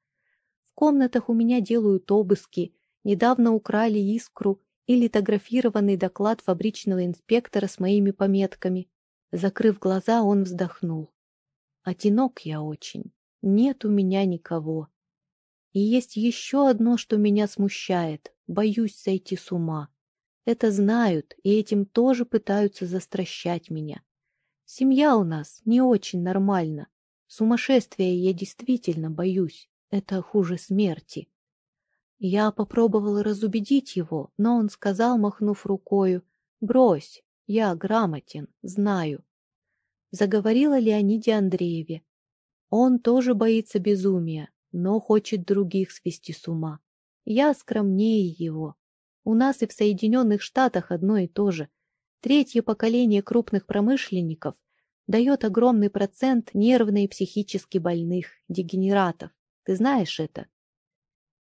В комнатах у меня делают обыски, недавно украли искру и литографированный доклад фабричного инспектора с моими пометками. Закрыв глаза, он вздохнул. Одинок я очень, нет у меня никого. И есть еще одно, что меня смущает. Боюсь сойти с ума. Это знают, и этим тоже пытаются застращать меня. Семья у нас не очень нормальна. Сумасшествия я действительно боюсь. Это хуже смерти. Я попробовала разубедить его, но он сказал, махнув рукою, «Брось, я грамотен, знаю». Заговорила Леониде Андрееве. Он тоже боится безумия, но хочет других свести с ума. Я скромнее его. У нас и в Соединенных Штатах одно и то же. Третье поколение крупных промышленников дает огромный процент нервно и психически больных, дегенератов. Ты знаешь это?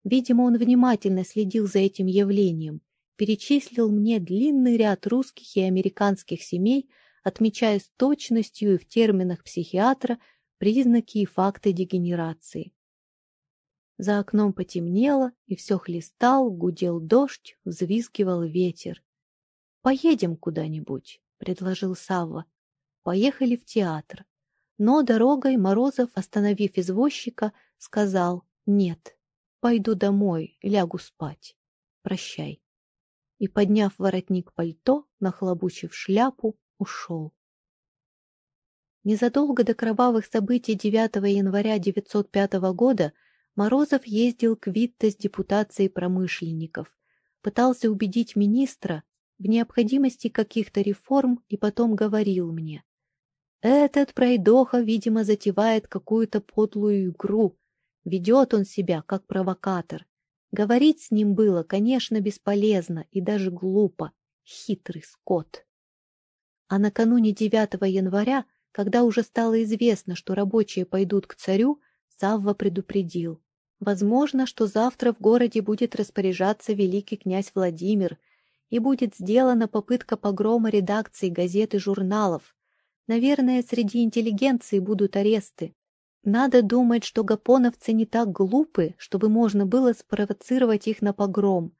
Видимо, он внимательно следил за этим явлением, перечислил мне длинный ряд русских и американских семей, отмечая с точностью и в терминах психиатра признаки и факты дегенерации. За окном потемнело, и все хлестал, гудел дождь, взвизгивал ветер. «Поедем куда-нибудь», — предложил Савва. Поехали в театр. Но дорогой Морозов, остановив извозчика, сказал «Нет, пойду домой, лягу спать. Прощай». И, подняв воротник пальто, нахлобучив шляпу, ушел. Незадолго до кровавых событий 9 января 1905 года Морозов ездил к Витте с депутацией промышленников, пытался убедить министра в необходимости каких-то реформ и потом говорил мне, «Этот пройдоха, видимо, затевает какую-то подлую игру, ведет он себя как провокатор. Говорить с ним было, конечно, бесполезно и даже глупо, хитрый скот». А накануне 9 января, когда уже стало известно, что рабочие пойдут к царю, Савва предупредил. Возможно, что завтра в городе будет распоряжаться великий князь Владимир, и будет сделана попытка погрома редакций газет и журналов. Наверное, среди интеллигенции будут аресты. Надо думать, что гапоновцы не так глупы, чтобы можно было спровоцировать их на погром.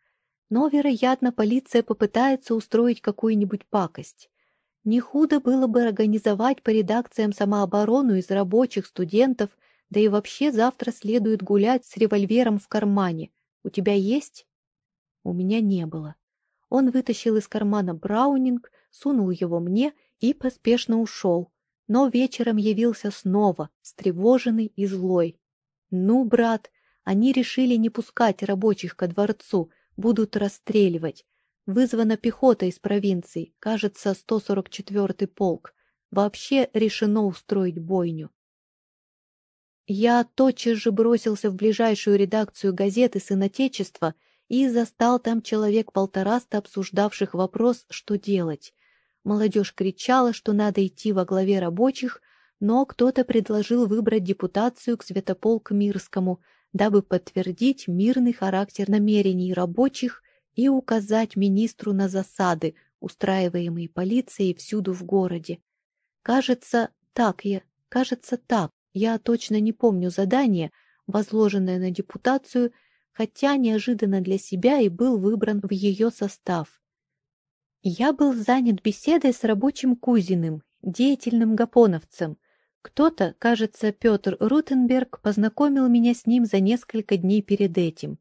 Но, вероятно, полиция попытается устроить какую-нибудь пакость. Не худо было бы организовать по редакциям самооборону из рабочих, студентов – да и вообще завтра следует гулять с револьвером в кармане. У тебя есть? У меня не было. Он вытащил из кармана браунинг, сунул его мне и поспешно ушел. Но вечером явился снова, встревоженный и злой. «Ну, брат, они решили не пускать рабочих ко дворцу, будут расстреливать. Вызвана пехота из провинции, кажется, 144-й полк. Вообще решено устроить бойню. Я тотчас же бросился в ближайшую редакцию газеты «Сын Отечества» и застал там человек полтораста обсуждавших вопрос, что делать. Молодежь кричала, что надо идти во главе рабочих, но кто-то предложил выбрать депутацию к Святополк Мирскому, дабы подтвердить мирный характер намерений рабочих и указать министру на засады, устраиваемые полицией всюду в городе. Кажется, так я, кажется, так. Я точно не помню задание, возложенное на депутацию, хотя неожиданно для себя и был выбран в ее состав. Я был занят беседой с рабочим Кузиным, деятельным гапоновцем. Кто-то, кажется, Петр Рутенберг, познакомил меня с ним за несколько дней перед этим.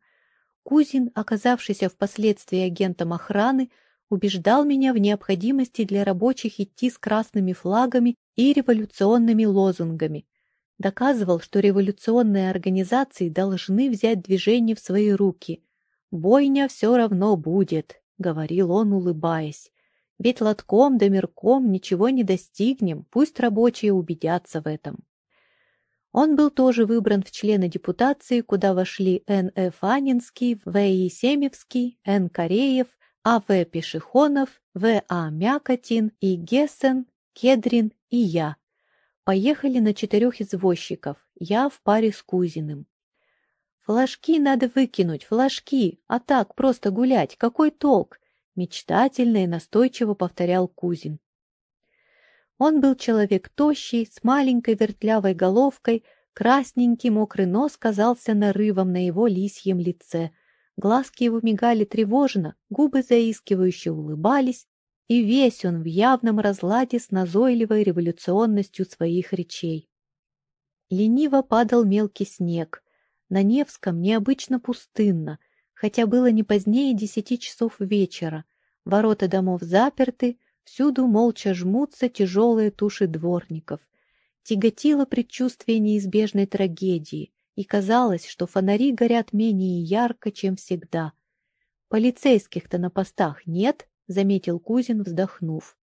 Кузин, оказавшийся впоследствии агентом охраны, убеждал меня в необходимости для рабочих идти с красными флагами и революционными лозунгами доказывал, что революционные организации должны взять движение в свои руки. «Бойня все равно будет», — говорил он, улыбаясь. «Ведь лотком да мерком ничего не достигнем, пусть рабочие убедятся в этом». Он был тоже выбран в члены депутации, куда вошли Н. Ф. Анинский, В. Есемевский, Н. Кореев, А. В. Пешехонов, В. А. Мякотин и Гессен, Кедрин и я, Поехали на четырех извозчиков, я в паре с Кузиным. «Флажки надо выкинуть, флажки, а так просто гулять, какой толк?» Мечтательно и настойчиво повторял Кузин. Он был человек тощий, с маленькой вертлявой головкой, красненький мокрый нос казался нарывом на его лисьем лице. Глазки его мигали тревожно, губы заискивающе улыбались, и весь он в явном разладе с назойливой революционностью своих речей. Лениво падал мелкий снег. На Невском необычно пустынно, хотя было не позднее десяти часов вечера. Ворота домов заперты, всюду молча жмутся тяжелые туши дворников. Тяготило предчувствие неизбежной трагедии, и казалось, что фонари горят менее ярко, чем всегда. Полицейских-то на постах нет, — заметил Кузин, вздохнув.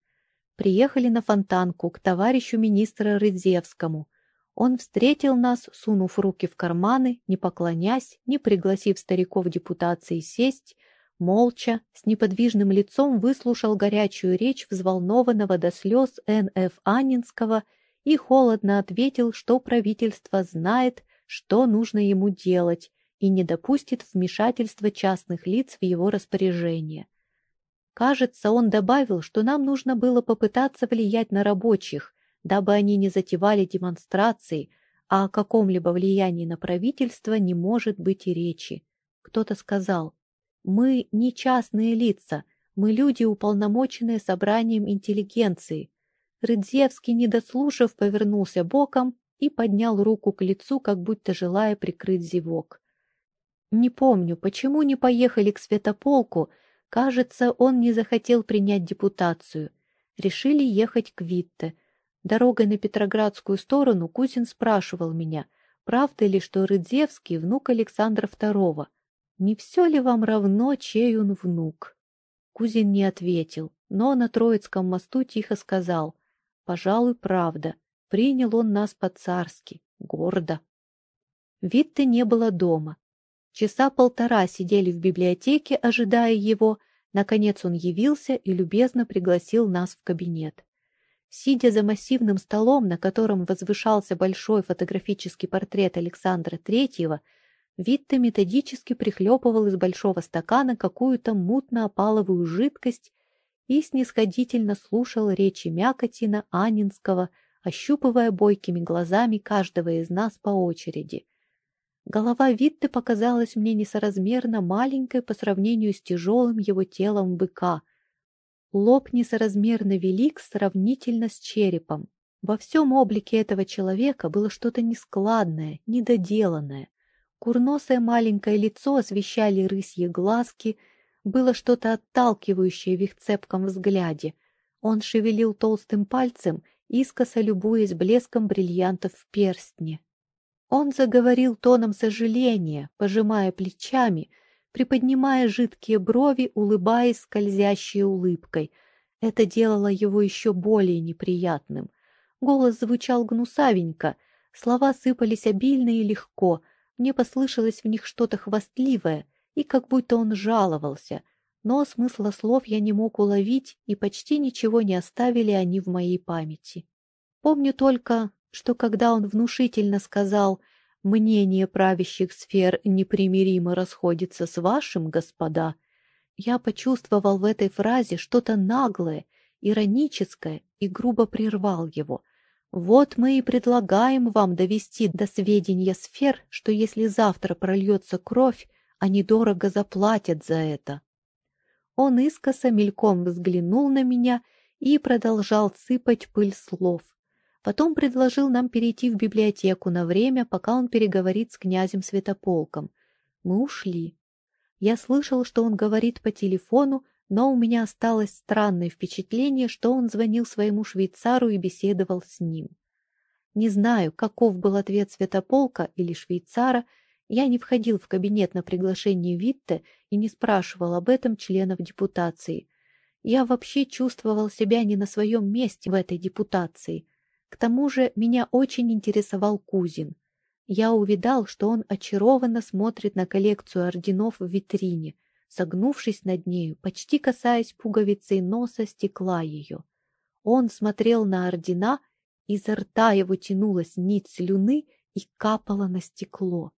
«Приехали на фонтанку к товарищу министра Рыдзевскому. Он встретил нас, сунув руки в карманы, не поклонясь, не пригласив стариков депутации сесть, Молча, с неподвижным лицом выслушал горячую речь взволнованного до слез Н.Ф. Анинского и холодно ответил, что правительство знает, что нужно ему делать, и не допустит вмешательства частных лиц в его распоряжение. Кажется, он добавил, что нам нужно было попытаться влиять на рабочих, дабы они не затевали демонстрации, а о каком-либо влиянии на правительство не может быть и речи. Кто-то сказал, мы не частные лица, мы люди, уполномоченные собранием интеллигенции. Рыдзевский, не дослушав, повернулся боком и поднял руку к лицу, как будто желая прикрыть зевок. Не помню, почему не поехали к Святополку, кажется, он не захотел принять депутацию. Решили ехать к Витте. Дорогой на Петроградскую сторону Кузин спрашивал меня, правда ли, что Рыдзевский — внук Александра II. Не все ли вам равно, чей он внук? Кузин не ответил, но на Троицком мосту тихо сказал, пожалуй, правда. Принял он нас по-царски, гордо. Витте не было дома. Часа полтора сидели в библиотеке, ожидая его. Наконец он явился и любезно пригласил нас в кабинет. Сидя за массивным столом, на котором возвышался большой фотографический портрет Александра Третьего, Витте методически прихлепывал из большого стакана какую-то мутно-опаловую жидкость и снисходительно слушал речи Мякотина, Анинского, ощупывая бойкими глазами каждого из нас по очереди. Голова Витте показалась мне несоразмерно маленькой по сравнению с тяжелым его телом быка. Лоб несоразмерно велик сравнительно с черепом. Во всем облике этого человека было что-то нескладное, недоделанное. Курносое маленькое лицо освещали рысьи глазки, было что-то отталкивающее в их цепком взгляде. Он шевелил толстым пальцем, искоса любуясь блеском бриллиантов в перстне. Он заговорил тоном сожаления, пожимая плечами, приподнимая жидкие брови, улыбаясь скользящей улыбкой. Это делало его еще более неприятным. Голос звучал гнусавенько, слова сыпались обильно и легко — мне послышалось в них что-то хвастливое, и как будто он жаловался, но смысла слов я не мог уловить, и почти ничего не оставили они в моей памяти. Помню только, что когда он внушительно сказал «мнение правящих сфер непримиримо расходится с вашим, господа», я почувствовал в этой фразе что-то наглое, ироническое и грубо прервал его — вот мы и предлагаем вам довести до сведения сфер, что если завтра прольется кровь, они дорого заплатят за это. Он искоса мельком взглянул на меня и продолжал сыпать пыль слов. Потом предложил нам перейти в библиотеку на время, пока он переговорит с князем Святополком. Мы ушли. Я слышал, что он говорит по телефону, но у меня осталось странное впечатление, что он звонил своему швейцару и беседовал с ним. Не знаю, каков был ответ Святополка или швейцара, я не входил в кабинет на приглашение Витте и не спрашивал об этом членов депутации. Я вообще чувствовал себя не на своем месте в этой депутации. К тому же меня очень интересовал Кузин. Я увидал, что он очарованно смотрит на коллекцию орденов в витрине, согнувшись над нею, почти касаясь пуговицей носа стекла ее. Он смотрел на ордена, изо рта его тянулась нить слюны и капала на стекло.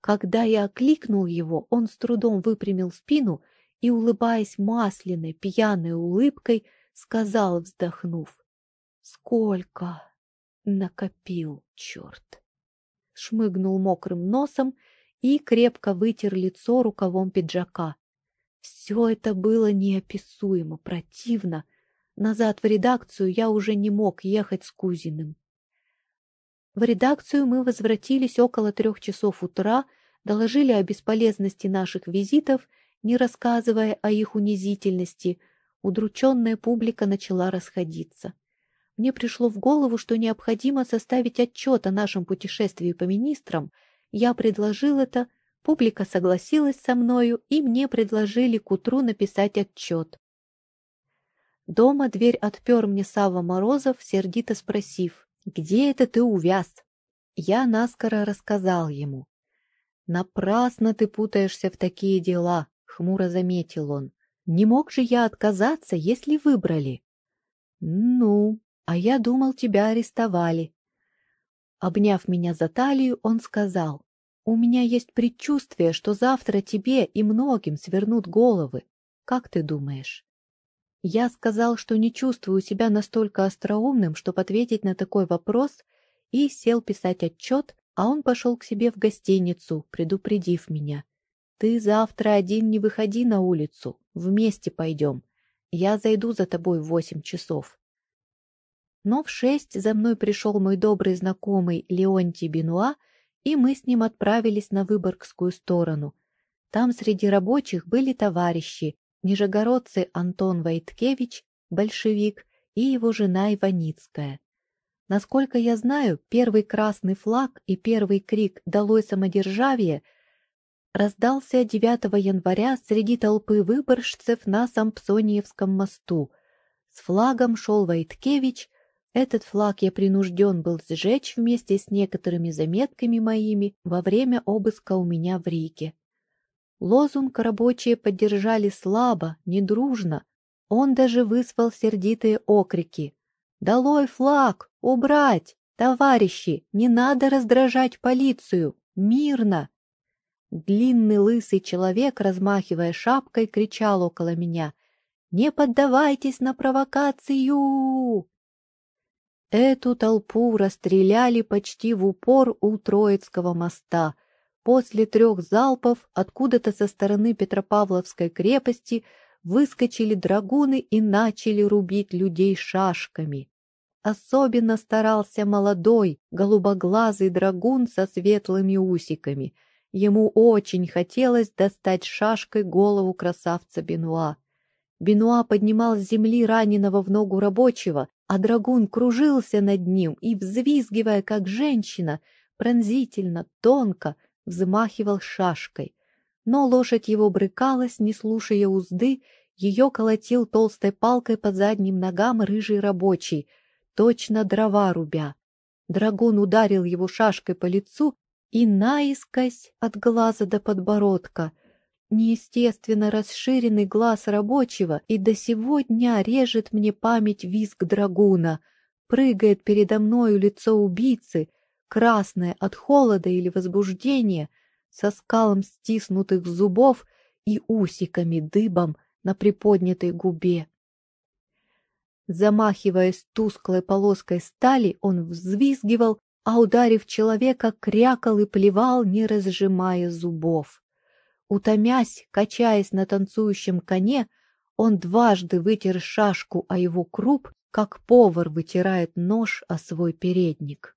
Когда я окликнул его, он с трудом выпрямил спину и, улыбаясь масляной, пьяной улыбкой, сказал, вздохнув, «Сколько накопил, черт!» Шмыгнул мокрым носом и крепко вытер лицо рукавом пиджака. Все это было неописуемо противно. Назад в редакцию я уже не мог ехать с Кузиным. В редакцию мы возвратились около трех часов утра, доложили о бесполезности наших визитов, не рассказывая о их унизительности. Удрученная публика начала расходиться. Мне пришло в голову, что необходимо составить отчет о нашем путешествии по министрам — я предложил это, публика согласилась со мною, и мне предложили к утру написать отчет. Дома дверь отпер мне Сава Морозов, сердито спросив, «Где это ты увяз?» Я наскоро рассказал ему. «Напрасно ты путаешься в такие дела», — хмуро заметил он. Не мог же я отказаться, если выбрали? Ну, а я думал, тебя арестовали. Обняв меня за талию, он сказал, у меня есть предчувствие, что завтра тебе и многим свернут головы. Как ты думаешь? Я сказал, что не чувствую себя настолько остроумным, чтобы ответить на такой вопрос, и сел писать отчет, а он пошел к себе в гостиницу, предупредив меня. «Ты завтра один не выходи на улицу, вместе пойдем. Я зайду за тобой в восемь часов». Но в шесть за мной пришел мой добрый знакомый Леонтий Бенуа, и мы с ним отправились на Выборгскую сторону. Там среди рабочих были товарищи, нижегородцы Антон Войткевич, большевик, и его жена Иваницкая. Насколько я знаю, первый красный флаг и первый крик «Долой самодержавие» раздался 9 января среди толпы выборжцев на Сампсониевском мосту. С флагом шел Войткевич, этот флаг я принужден был сжечь вместе с некоторыми заметками моими во время обыска у меня в Риге. Лозунг рабочие поддержали слабо, недружно. Он даже вызвал сердитые окрики. «Долой флаг! Убрать! Товарищи, не надо раздражать полицию! Мирно!» Длинный лысый человек, размахивая шапкой, кричал около меня. «Не поддавайтесь на провокацию!» Эту толпу расстреляли почти в упор у Троицкого моста. После трех залпов откуда-то со стороны Петропавловской крепости выскочили драгуны и начали рубить людей шашками. Особенно старался молодой, голубоглазый драгун со светлыми усиками. Ему очень хотелось достать шашкой голову красавца Бенуа. Бенуа поднимал с земли раненого в ногу рабочего, а драгун кружился над ним и, взвизгивая, как женщина, пронзительно, тонко взмахивал шашкой. Но лошадь его брыкалась, не слушая узды, ее колотил толстой палкой по задним ногам рыжий рабочий — точно дрова рубя. Драгун ударил его шашкой по лицу и наискось от глаза до подбородка. Неестественно расширенный глаз рабочего и до сего дня режет мне память визг драгуна. Прыгает передо мною лицо убийцы, красное от холода или возбуждения, со скалом стиснутых зубов и усиками дыбом на приподнятой губе. Замахиваясь тусклой полоской стали, он взвизгивал, а, ударив человека, крякал и плевал, не разжимая зубов. Утомясь, качаясь на танцующем коне, он дважды вытер шашку о его круп, как повар вытирает нож о свой передник.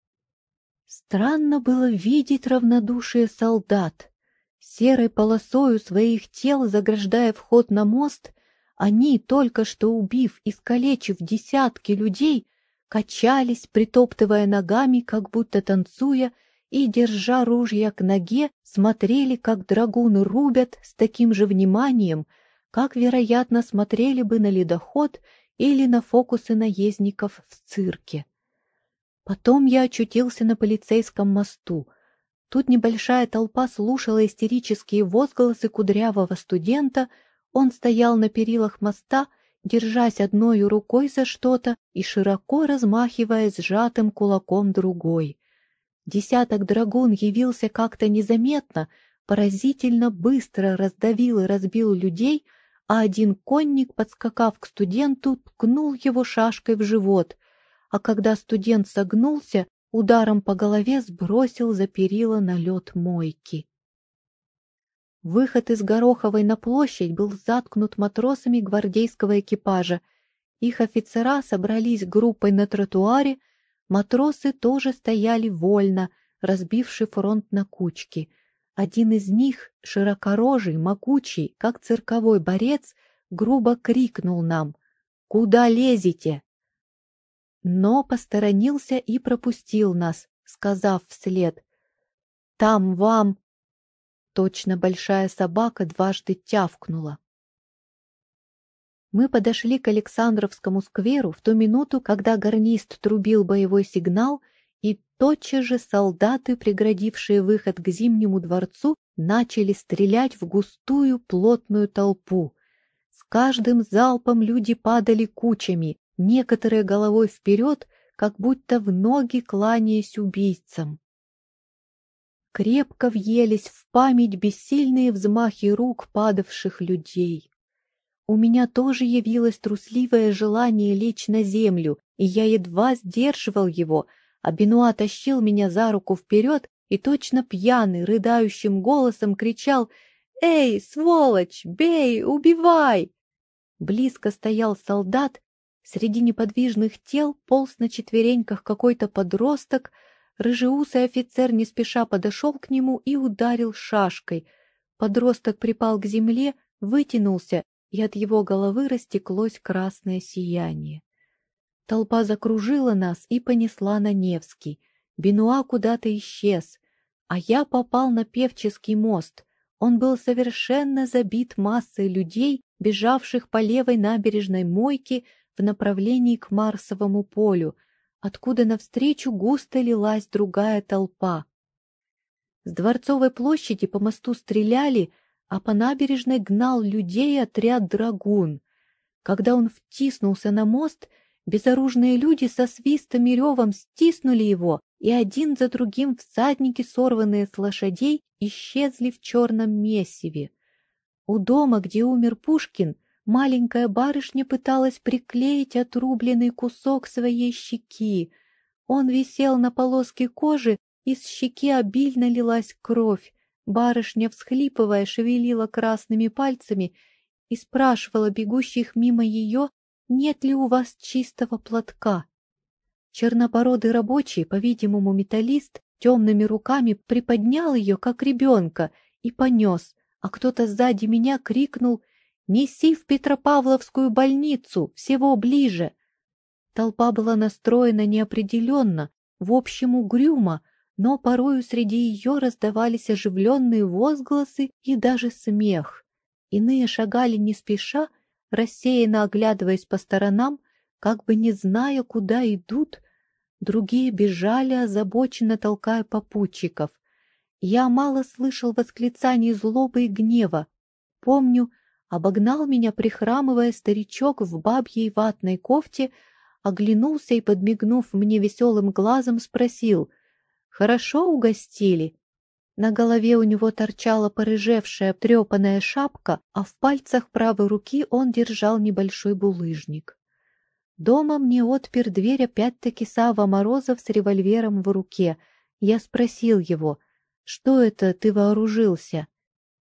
Странно было видеть равнодушие солдат. Серой полосою своих тел, заграждая вход на мост, они, только что убив, искалечив десятки людей, качались, притоптывая ногами, как будто танцуя, и, держа ружья к ноге, смотрели, как драгуны рубят с таким же вниманием, как, вероятно, смотрели бы на ледоход или на фокусы наездников в цирке. Потом я очутился на полицейском мосту. Тут небольшая толпа слушала истерические возгласы кудрявого студента — он стоял на перилах моста, держась одной рукой за что-то и широко размахивая сжатым кулаком другой. Десяток драгун явился как-то незаметно, поразительно быстро раздавил и разбил людей, а один конник, подскакав к студенту, ткнул его шашкой в живот, а когда студент согнулся, ударом по голове сбросил за перила на лед мойки. Выход из Гороховой на площадь был заткнут матросами гвардейского экипажа. Их офицера собрались группой на тротуаре, матросы тоже стояли вольно, разбивший фронт на кучки. Один из них, широкорожий, могучий, как цирковой борец, грубо крикнул нам «Куда лезете?» Но посторонился и пропустил нас, сказав вслед «Там вам Точно большая собака дважды тявкнула. Мы подошли к Александровскому скверу в ту минуту, когда гарнист трубил боевой сигнал, и тотчас же солдаты, преградившие выход к Зимнему дворцу, начали стрелять в густую плотную толпу. С каждым залпом люди падали кучами, некоторые головой вперед, как будто в ноги кланяясь убийцам. Крепко въелись в память бессильные взмахи рук падавших людей. У меня тоже явилось трусливое желание лечь на землю, и я едва сдерживал его, а Бенуа тащил меня за руку вперед и точно пьяный, рыдающим голосом кричал «Эй, сволочь, бей, убивай!» Близко стоял солдат, среди неподвижных тел полз на четвереньках какой-то подросток, рыжеусый офицер не спеша подошел к нему и ударил шашкой. Подросток припал к земле, вытянулся, и от его головы растеклось красное сияние. Толпа закружила нас и понесла на Невский. Бенуа куда-то исчез, а я попал на Певческий мост. Он был совершенно забит массой людей, бежавших по левой набережной мойке в направлении к Марсовому полю, откуда навстречу густо лилась другая толпа. С Дворцовой площади по мосту стреляли, а по набережной гнал людей отряд драгун. Когда он втиснулся на мост, безоружные люди со свистом и ревом стиснули его, и один за другим всадники, сорванные с лошадей, исчезли в черном месиве. У дома, где умер Пушкин, маленькая барышня пыталась приклеить отрубленный кусок своей щеки. Он висел на полоске кожи, из щеки обильно лилась кровь. Барышня, всхлипывая, шевелила красными пальцами и спрашивала бегущих мимо ее, нет ли у вас чистого платка. Чернобородый рабочий, по-видимому, металлист, темными руками приподнял ее, как ребенка, и понес, а кто-то сзади меня крикнул «Неси в Петропавловскую больницу, всего ближе!» Толпа была настроена неопределенно, в общем угрюмо, но порою среди ее раздавались оживленные возгласы и даже смех. Иные шагали не спеша, рассеянно оглядываясь по сторонам, как бы не зная, куда идут, Другие бежали, озабоченно толкая попутчиков. Я мало слышал восклицаний злобы и гнева. Помню, обогнал меня, прихрамывая старичок в бабьей ватной кофте, оглянулся и, подмигнув мне веселым глазом, спросил, «Хорошо угостили?» На голове у него торчала порыжевшая трепанная шапка, а в пальцах правой руки он держал небольшой булыжник. Дома мне отпер дверь опять-таки Сава Морозов с револьвером в руке. Я спросил его, что это ты вооружился?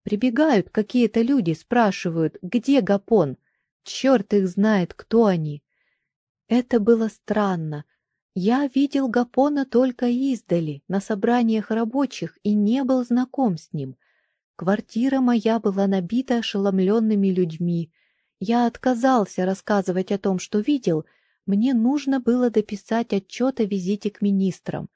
Прибегают какие-то люди, спрашивают, где Гапон? Черт их знает, кто они. Это было странно. Я видел Гапона только издали, на собраниях рабочих, и не был знаком с ним. Квартира моя была набита ошеломленными людьми — я отказался рассказывать о том, что видел, мне нужно было дописать отчет о визите к министрам.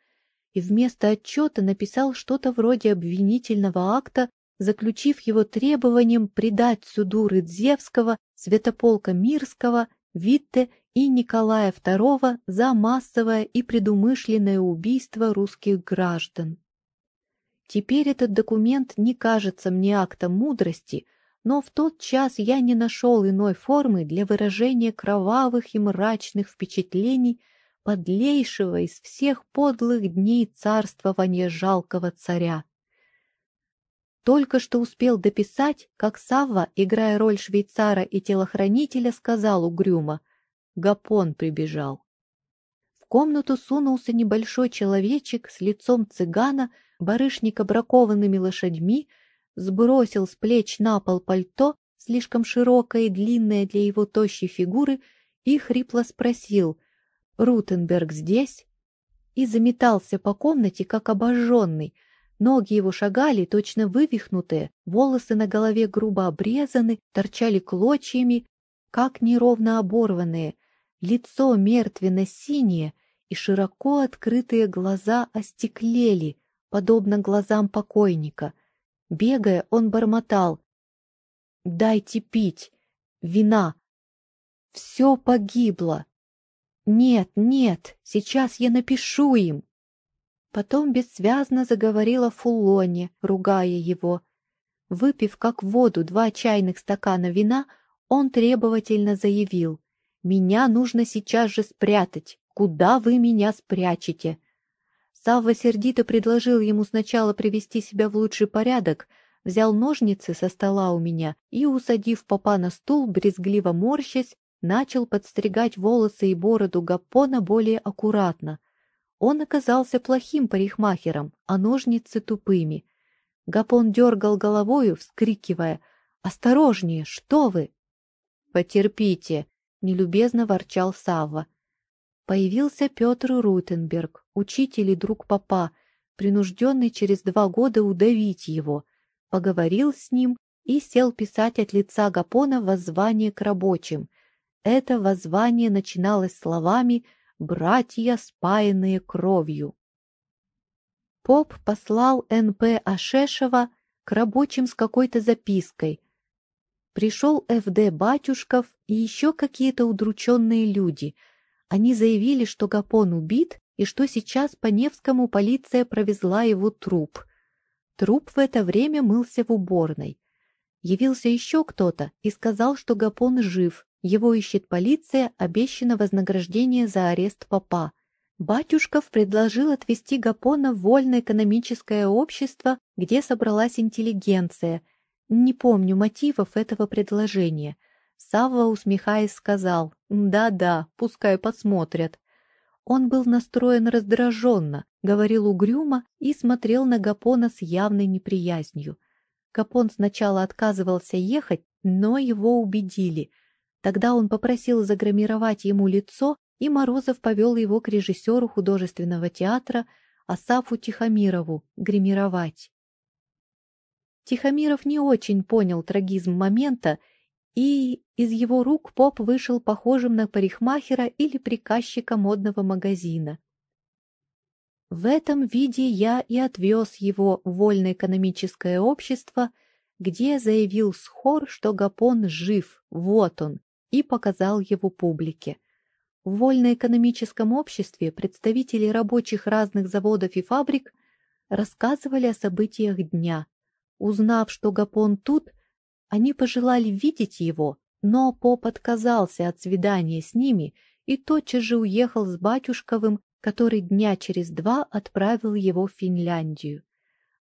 И вместо отчета написал что-то вроде обвинительного акта, заключив его требованием предать суду Рыдзевского, Святополка Мирского, Витте и Николая II за массовое и предумышленное убийство русских граждан. Теперь этот документ не кажется мне актом мудрости – но в тот час я не нашел иной формы для выражения кровавых и мрачных впечатлений подлейшего из всех подлых дней царствования жалкого царя. Только что успел дописать, как Савва, играя роль швейцара и телохранителя, сказал угрюмо «Гапон прибежал». В комнату сунулся небольшой человечек с лицом цыгана, барышника бракованными лошадьми, сбросил с плеч на пол пальто, слишком широкое и длинное для его тощей фигуры, и хрипло спросил «Рутенберг здесь?» и заметался по комнате, как обожженный. Ноги его шагали, точно вывихнутые, волосы на голове грубо обрезаны, торчали клочьями, как неровно оборванные, лицо мертвенно-синее и широко открытые глаза остеклели, подобно глазам покойника — Бегая, он бормотал. «Дайте пить! Вина! Все погибло! Нет, нет, сейчас я напишу им!» Потом бессвязно заговорила Фуллоне, ругая его. Выпив как воду два чайных стакана вина, он требовательно заявил. «Меня нужно сейчас же спрятать. Куда вы меня спрячете?» Савва сердито предложил ему сначала привести себя в лучший порядок, взял ножницы со стола у меня и, усадив попа на стул, брезгливо морщась, начал подстригать волосы и бороду Гаппона более аккуратно. Он оказался плохим парикмахером, а ножницы тупыми. Гапон дергал головою, вскрикивая «Осторожнее, что вы!» «Потерпите!» — нелюбезно ворчал Савва. Появился Петр Рутенберг, учитель и друг папа, принужденный через два года удавить его, поговорил с ним и сел писать от лица Гапона воззвание к рабочим. Это воззвание начиналось словами «братья, спаянные кровью». Поп послал Н.П. Ашешева к рабочим с какой-то запиской. Пришел Ф.Д. Батюшков и еще какие-то удрученные люди. Они заявили, что Гапон убит и что сейчас по Невскому полиция провезла его труп. Труп в это время мылся в уборной. Явился еще кто-то и сказал, что Гапон жив, его ищет полиция, обещано вознаграждение за арест попа. Батюшков предложил отвезти Гапона в вольно-экономическое общество, где собралась интеллигенция. Не помню мотивов этого предложения. Савва, усмехаясь, сказал «Да-да, пускай посмотрят». Он был настроен раздраженно, говорил угрюмо и смотрел на Гапона с явной неприязнью. Гапон сначала отказывался ехать, но его убедили. Тогда он попросил загримировать ему лицо, и Морозов повел его к режиссеру художественного театра Асафу Тихомирову гримировать. Тихомиров не очень понял трагизм момента и из его рук поп вышел похожим на парикмахера или приказчика модного магазина. В этом виде я и отвез его в вольно-экономическое общество, где заявил Схор, что Гапон жив, вот он, и показал его публике. В вольно-экономическом обществе представители рабочих разных заводов и фабрик рассказывали о событиях дня. Узнав, что Гапон тут, они пожелали видеть его, но поп отказался от свидания с ними и тотчас же уехал с батюшковым, который дня через два отправил его в Финляндию.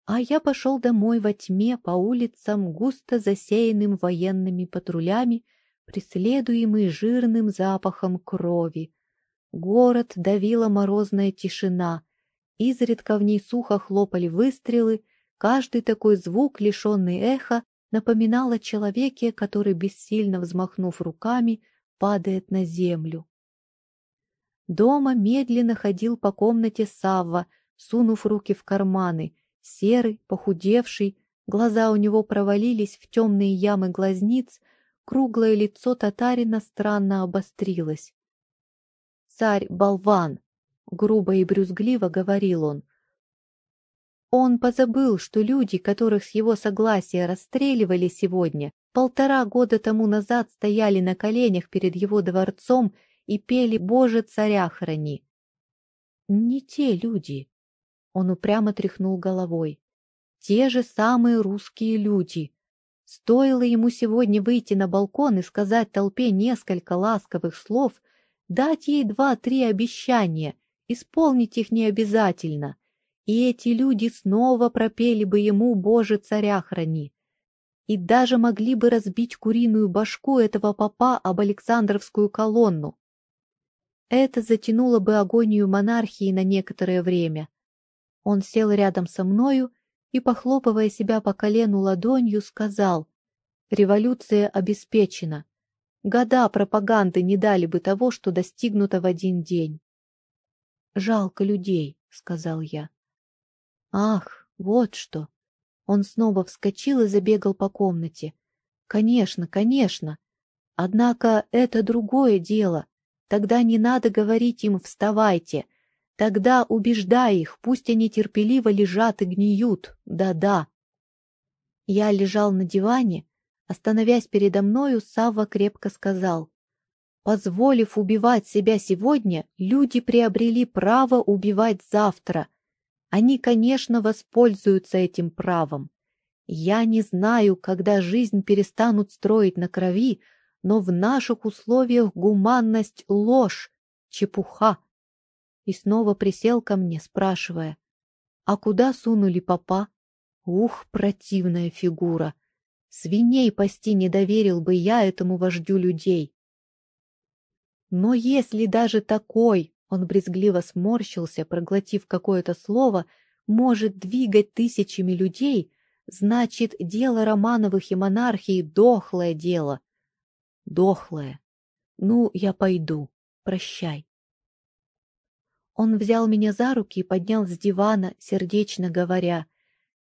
А я пошел домой во тьме по улицам, густо засеянным военными патрулями, преследуемый жирным запахом крови. Город давила морозная тишина, изредка в ней сухо хлопали выстрелы, каждый такой звук, лишенный эха, напоминал о человеке, который, бессильно взмахнув руками, падает на землю. Дома медленно ходил по комнате Савва, сунув руки в карманы, серый, похудевший, глаза у него провалились в темные ямы глазниц, круглое лицо татарина странно обострилось. «Царь-болван!» — грубо и брюзгливо говорил он. Он позабыл, что люди, которых с его согласия расстреливали сегодня, полтора года тому назад стояли на коленях перед его дворцом и пели «Боже, царя храни». Не те люди. Он упрямо тряхнул головой. Те же самые русские люди. Стоило ему сегодня выйти на балкон и сказать толпе несколько ласковых слов, дать ей два-три обещания, исполнить их не обязательно — и эти люди снова пропели бы ему «Боже, царя храни!» и даже могли бы разбить куриную башку этого попа об Александровскую колонну. Это затянуло бы агонию монархии на некоторое время. Он сел рядом со мною и, похлопывая себя по колену ладонью, сказал «Революция обеспечена. Года пропаганды не дали бы того, что достигнуто в один день». «Жалко людей», — сказал я. Ах, вот что! Он снова вскочил и забегал по комнате. Конечно, конечно. Однако это другое дело. Тогда не надо говорить им «вставайте». Тогда убеждай их, пусть они терпеливо лежат и гниют. Да-да. Я лежал на диване. Остановясь передо мною, Савва крепко сказал. Позволив убивать себя сегодня, люди приобрели право убивать завтра — Они, конечно, воспользуются этим правом. Я не знаю, когда жизнь перестанут строить на крови, но в наших условиях гуманность — ложь, чепуха. И снова присел ко мне, спрашивая, а куда сунули папа? Ух, противная фигура! Свиней пасти не доверил бы я этому вождю людей. Но если даже такой, он брезгливо сморщился, проглотив какое-то слово, может двигать тысячами людей, значит, дело Романовых и монархии — дохлое дело. Дохлое. Ну, я пойду. Прощай. Он взял меня за руки и поднял с дивана, сердечно говоря,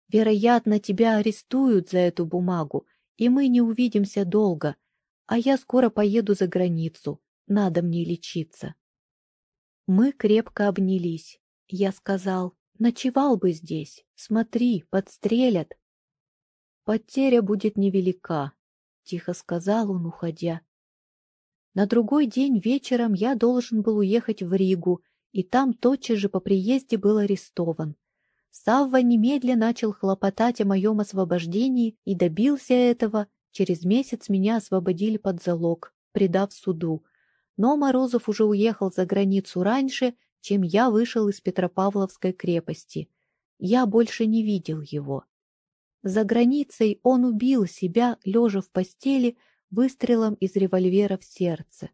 «Вероятно, тебя арестуют за эту бумагу, и мы не увидимся долго, а я скоро поеду за границу, надо мне лечиться». Мы крепко обнялись. Я сказал, ночевал бы здесь, смотри, подстрелят. Потеря будет невелика, — тихо сказал он, уходя. На другой день вечером я должен был уехать в Ригу, и там тотчас же по приезде был арестован. Савва немедленно начал хлопотать о моем освобождении и добился этого. Через месяц меня освободили под залог, предав суду но Морозов уже уехал за границу раньше, чем я вышел из Петропавловской крепости. Я больше не видел его. За границей он убил себя, лежа в постели, выстрелом из револьвера в сердце.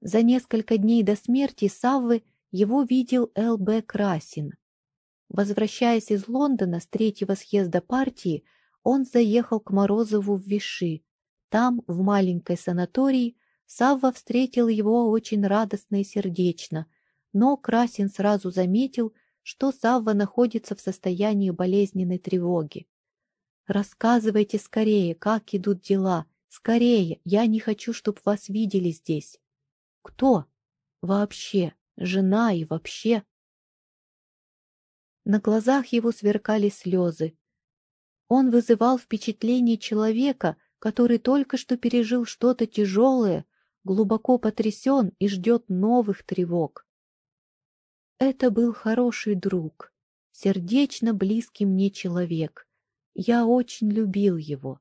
За несколько дней до смерти Саввы его видел Л.Б. Красин. Возвращаясь из Лондона с третьего съезда партии, он заехал к Морозову в Виши. Там, в маленькой санатории, Савва встретил его очень радостно и сердечно, но Красин сразу заметил, что Савва находится в состоянии болезненной тревоги. «Рассказывайте скорее, как идут дела. Скорее, я не хочу, чтобы вас видели здесь». «Кто?» «Вообще, жена и вообще». На глазах его сверкали слезы. Он вызывал впечатление человека, который только что пережил что-то тяжелое, глубоко потрясен и ждет новых тревог. Это был хороший друг, сердечно близкий мне человек. Я очень любил его.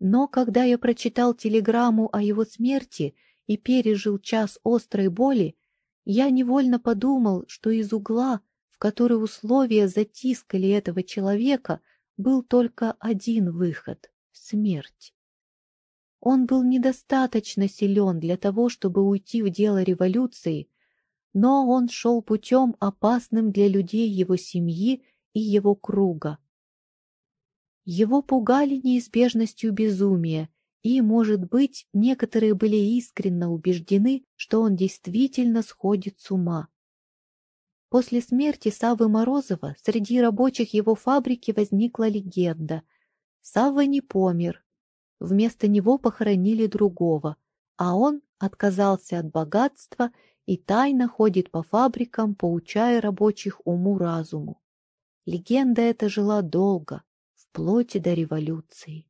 Но когда я прочитал телеграмму о его смерти и пережил час острой боли, я невольно подумал, что из угла, в который условия затискали этого человека, был только один выход — смерть. Он был недостаточно силен для того, чтобы уйти в дело революции, но он шел путем, опасным для людей его семьи и его круга. Его пугали неизбежностью безумия, и, может быть, некоторые были искренне убеждены, что он действительно сходит с ума. После смерти Саввы Морозова среди рабочих его фабрики возникла легенда. Савва не помер, Вместо него похоронили другого, а он отказался от богатства и тайно ходит по фабрикам, поучая рабочих уму-разуму. Легенда эта жила долго, вплоть до революции.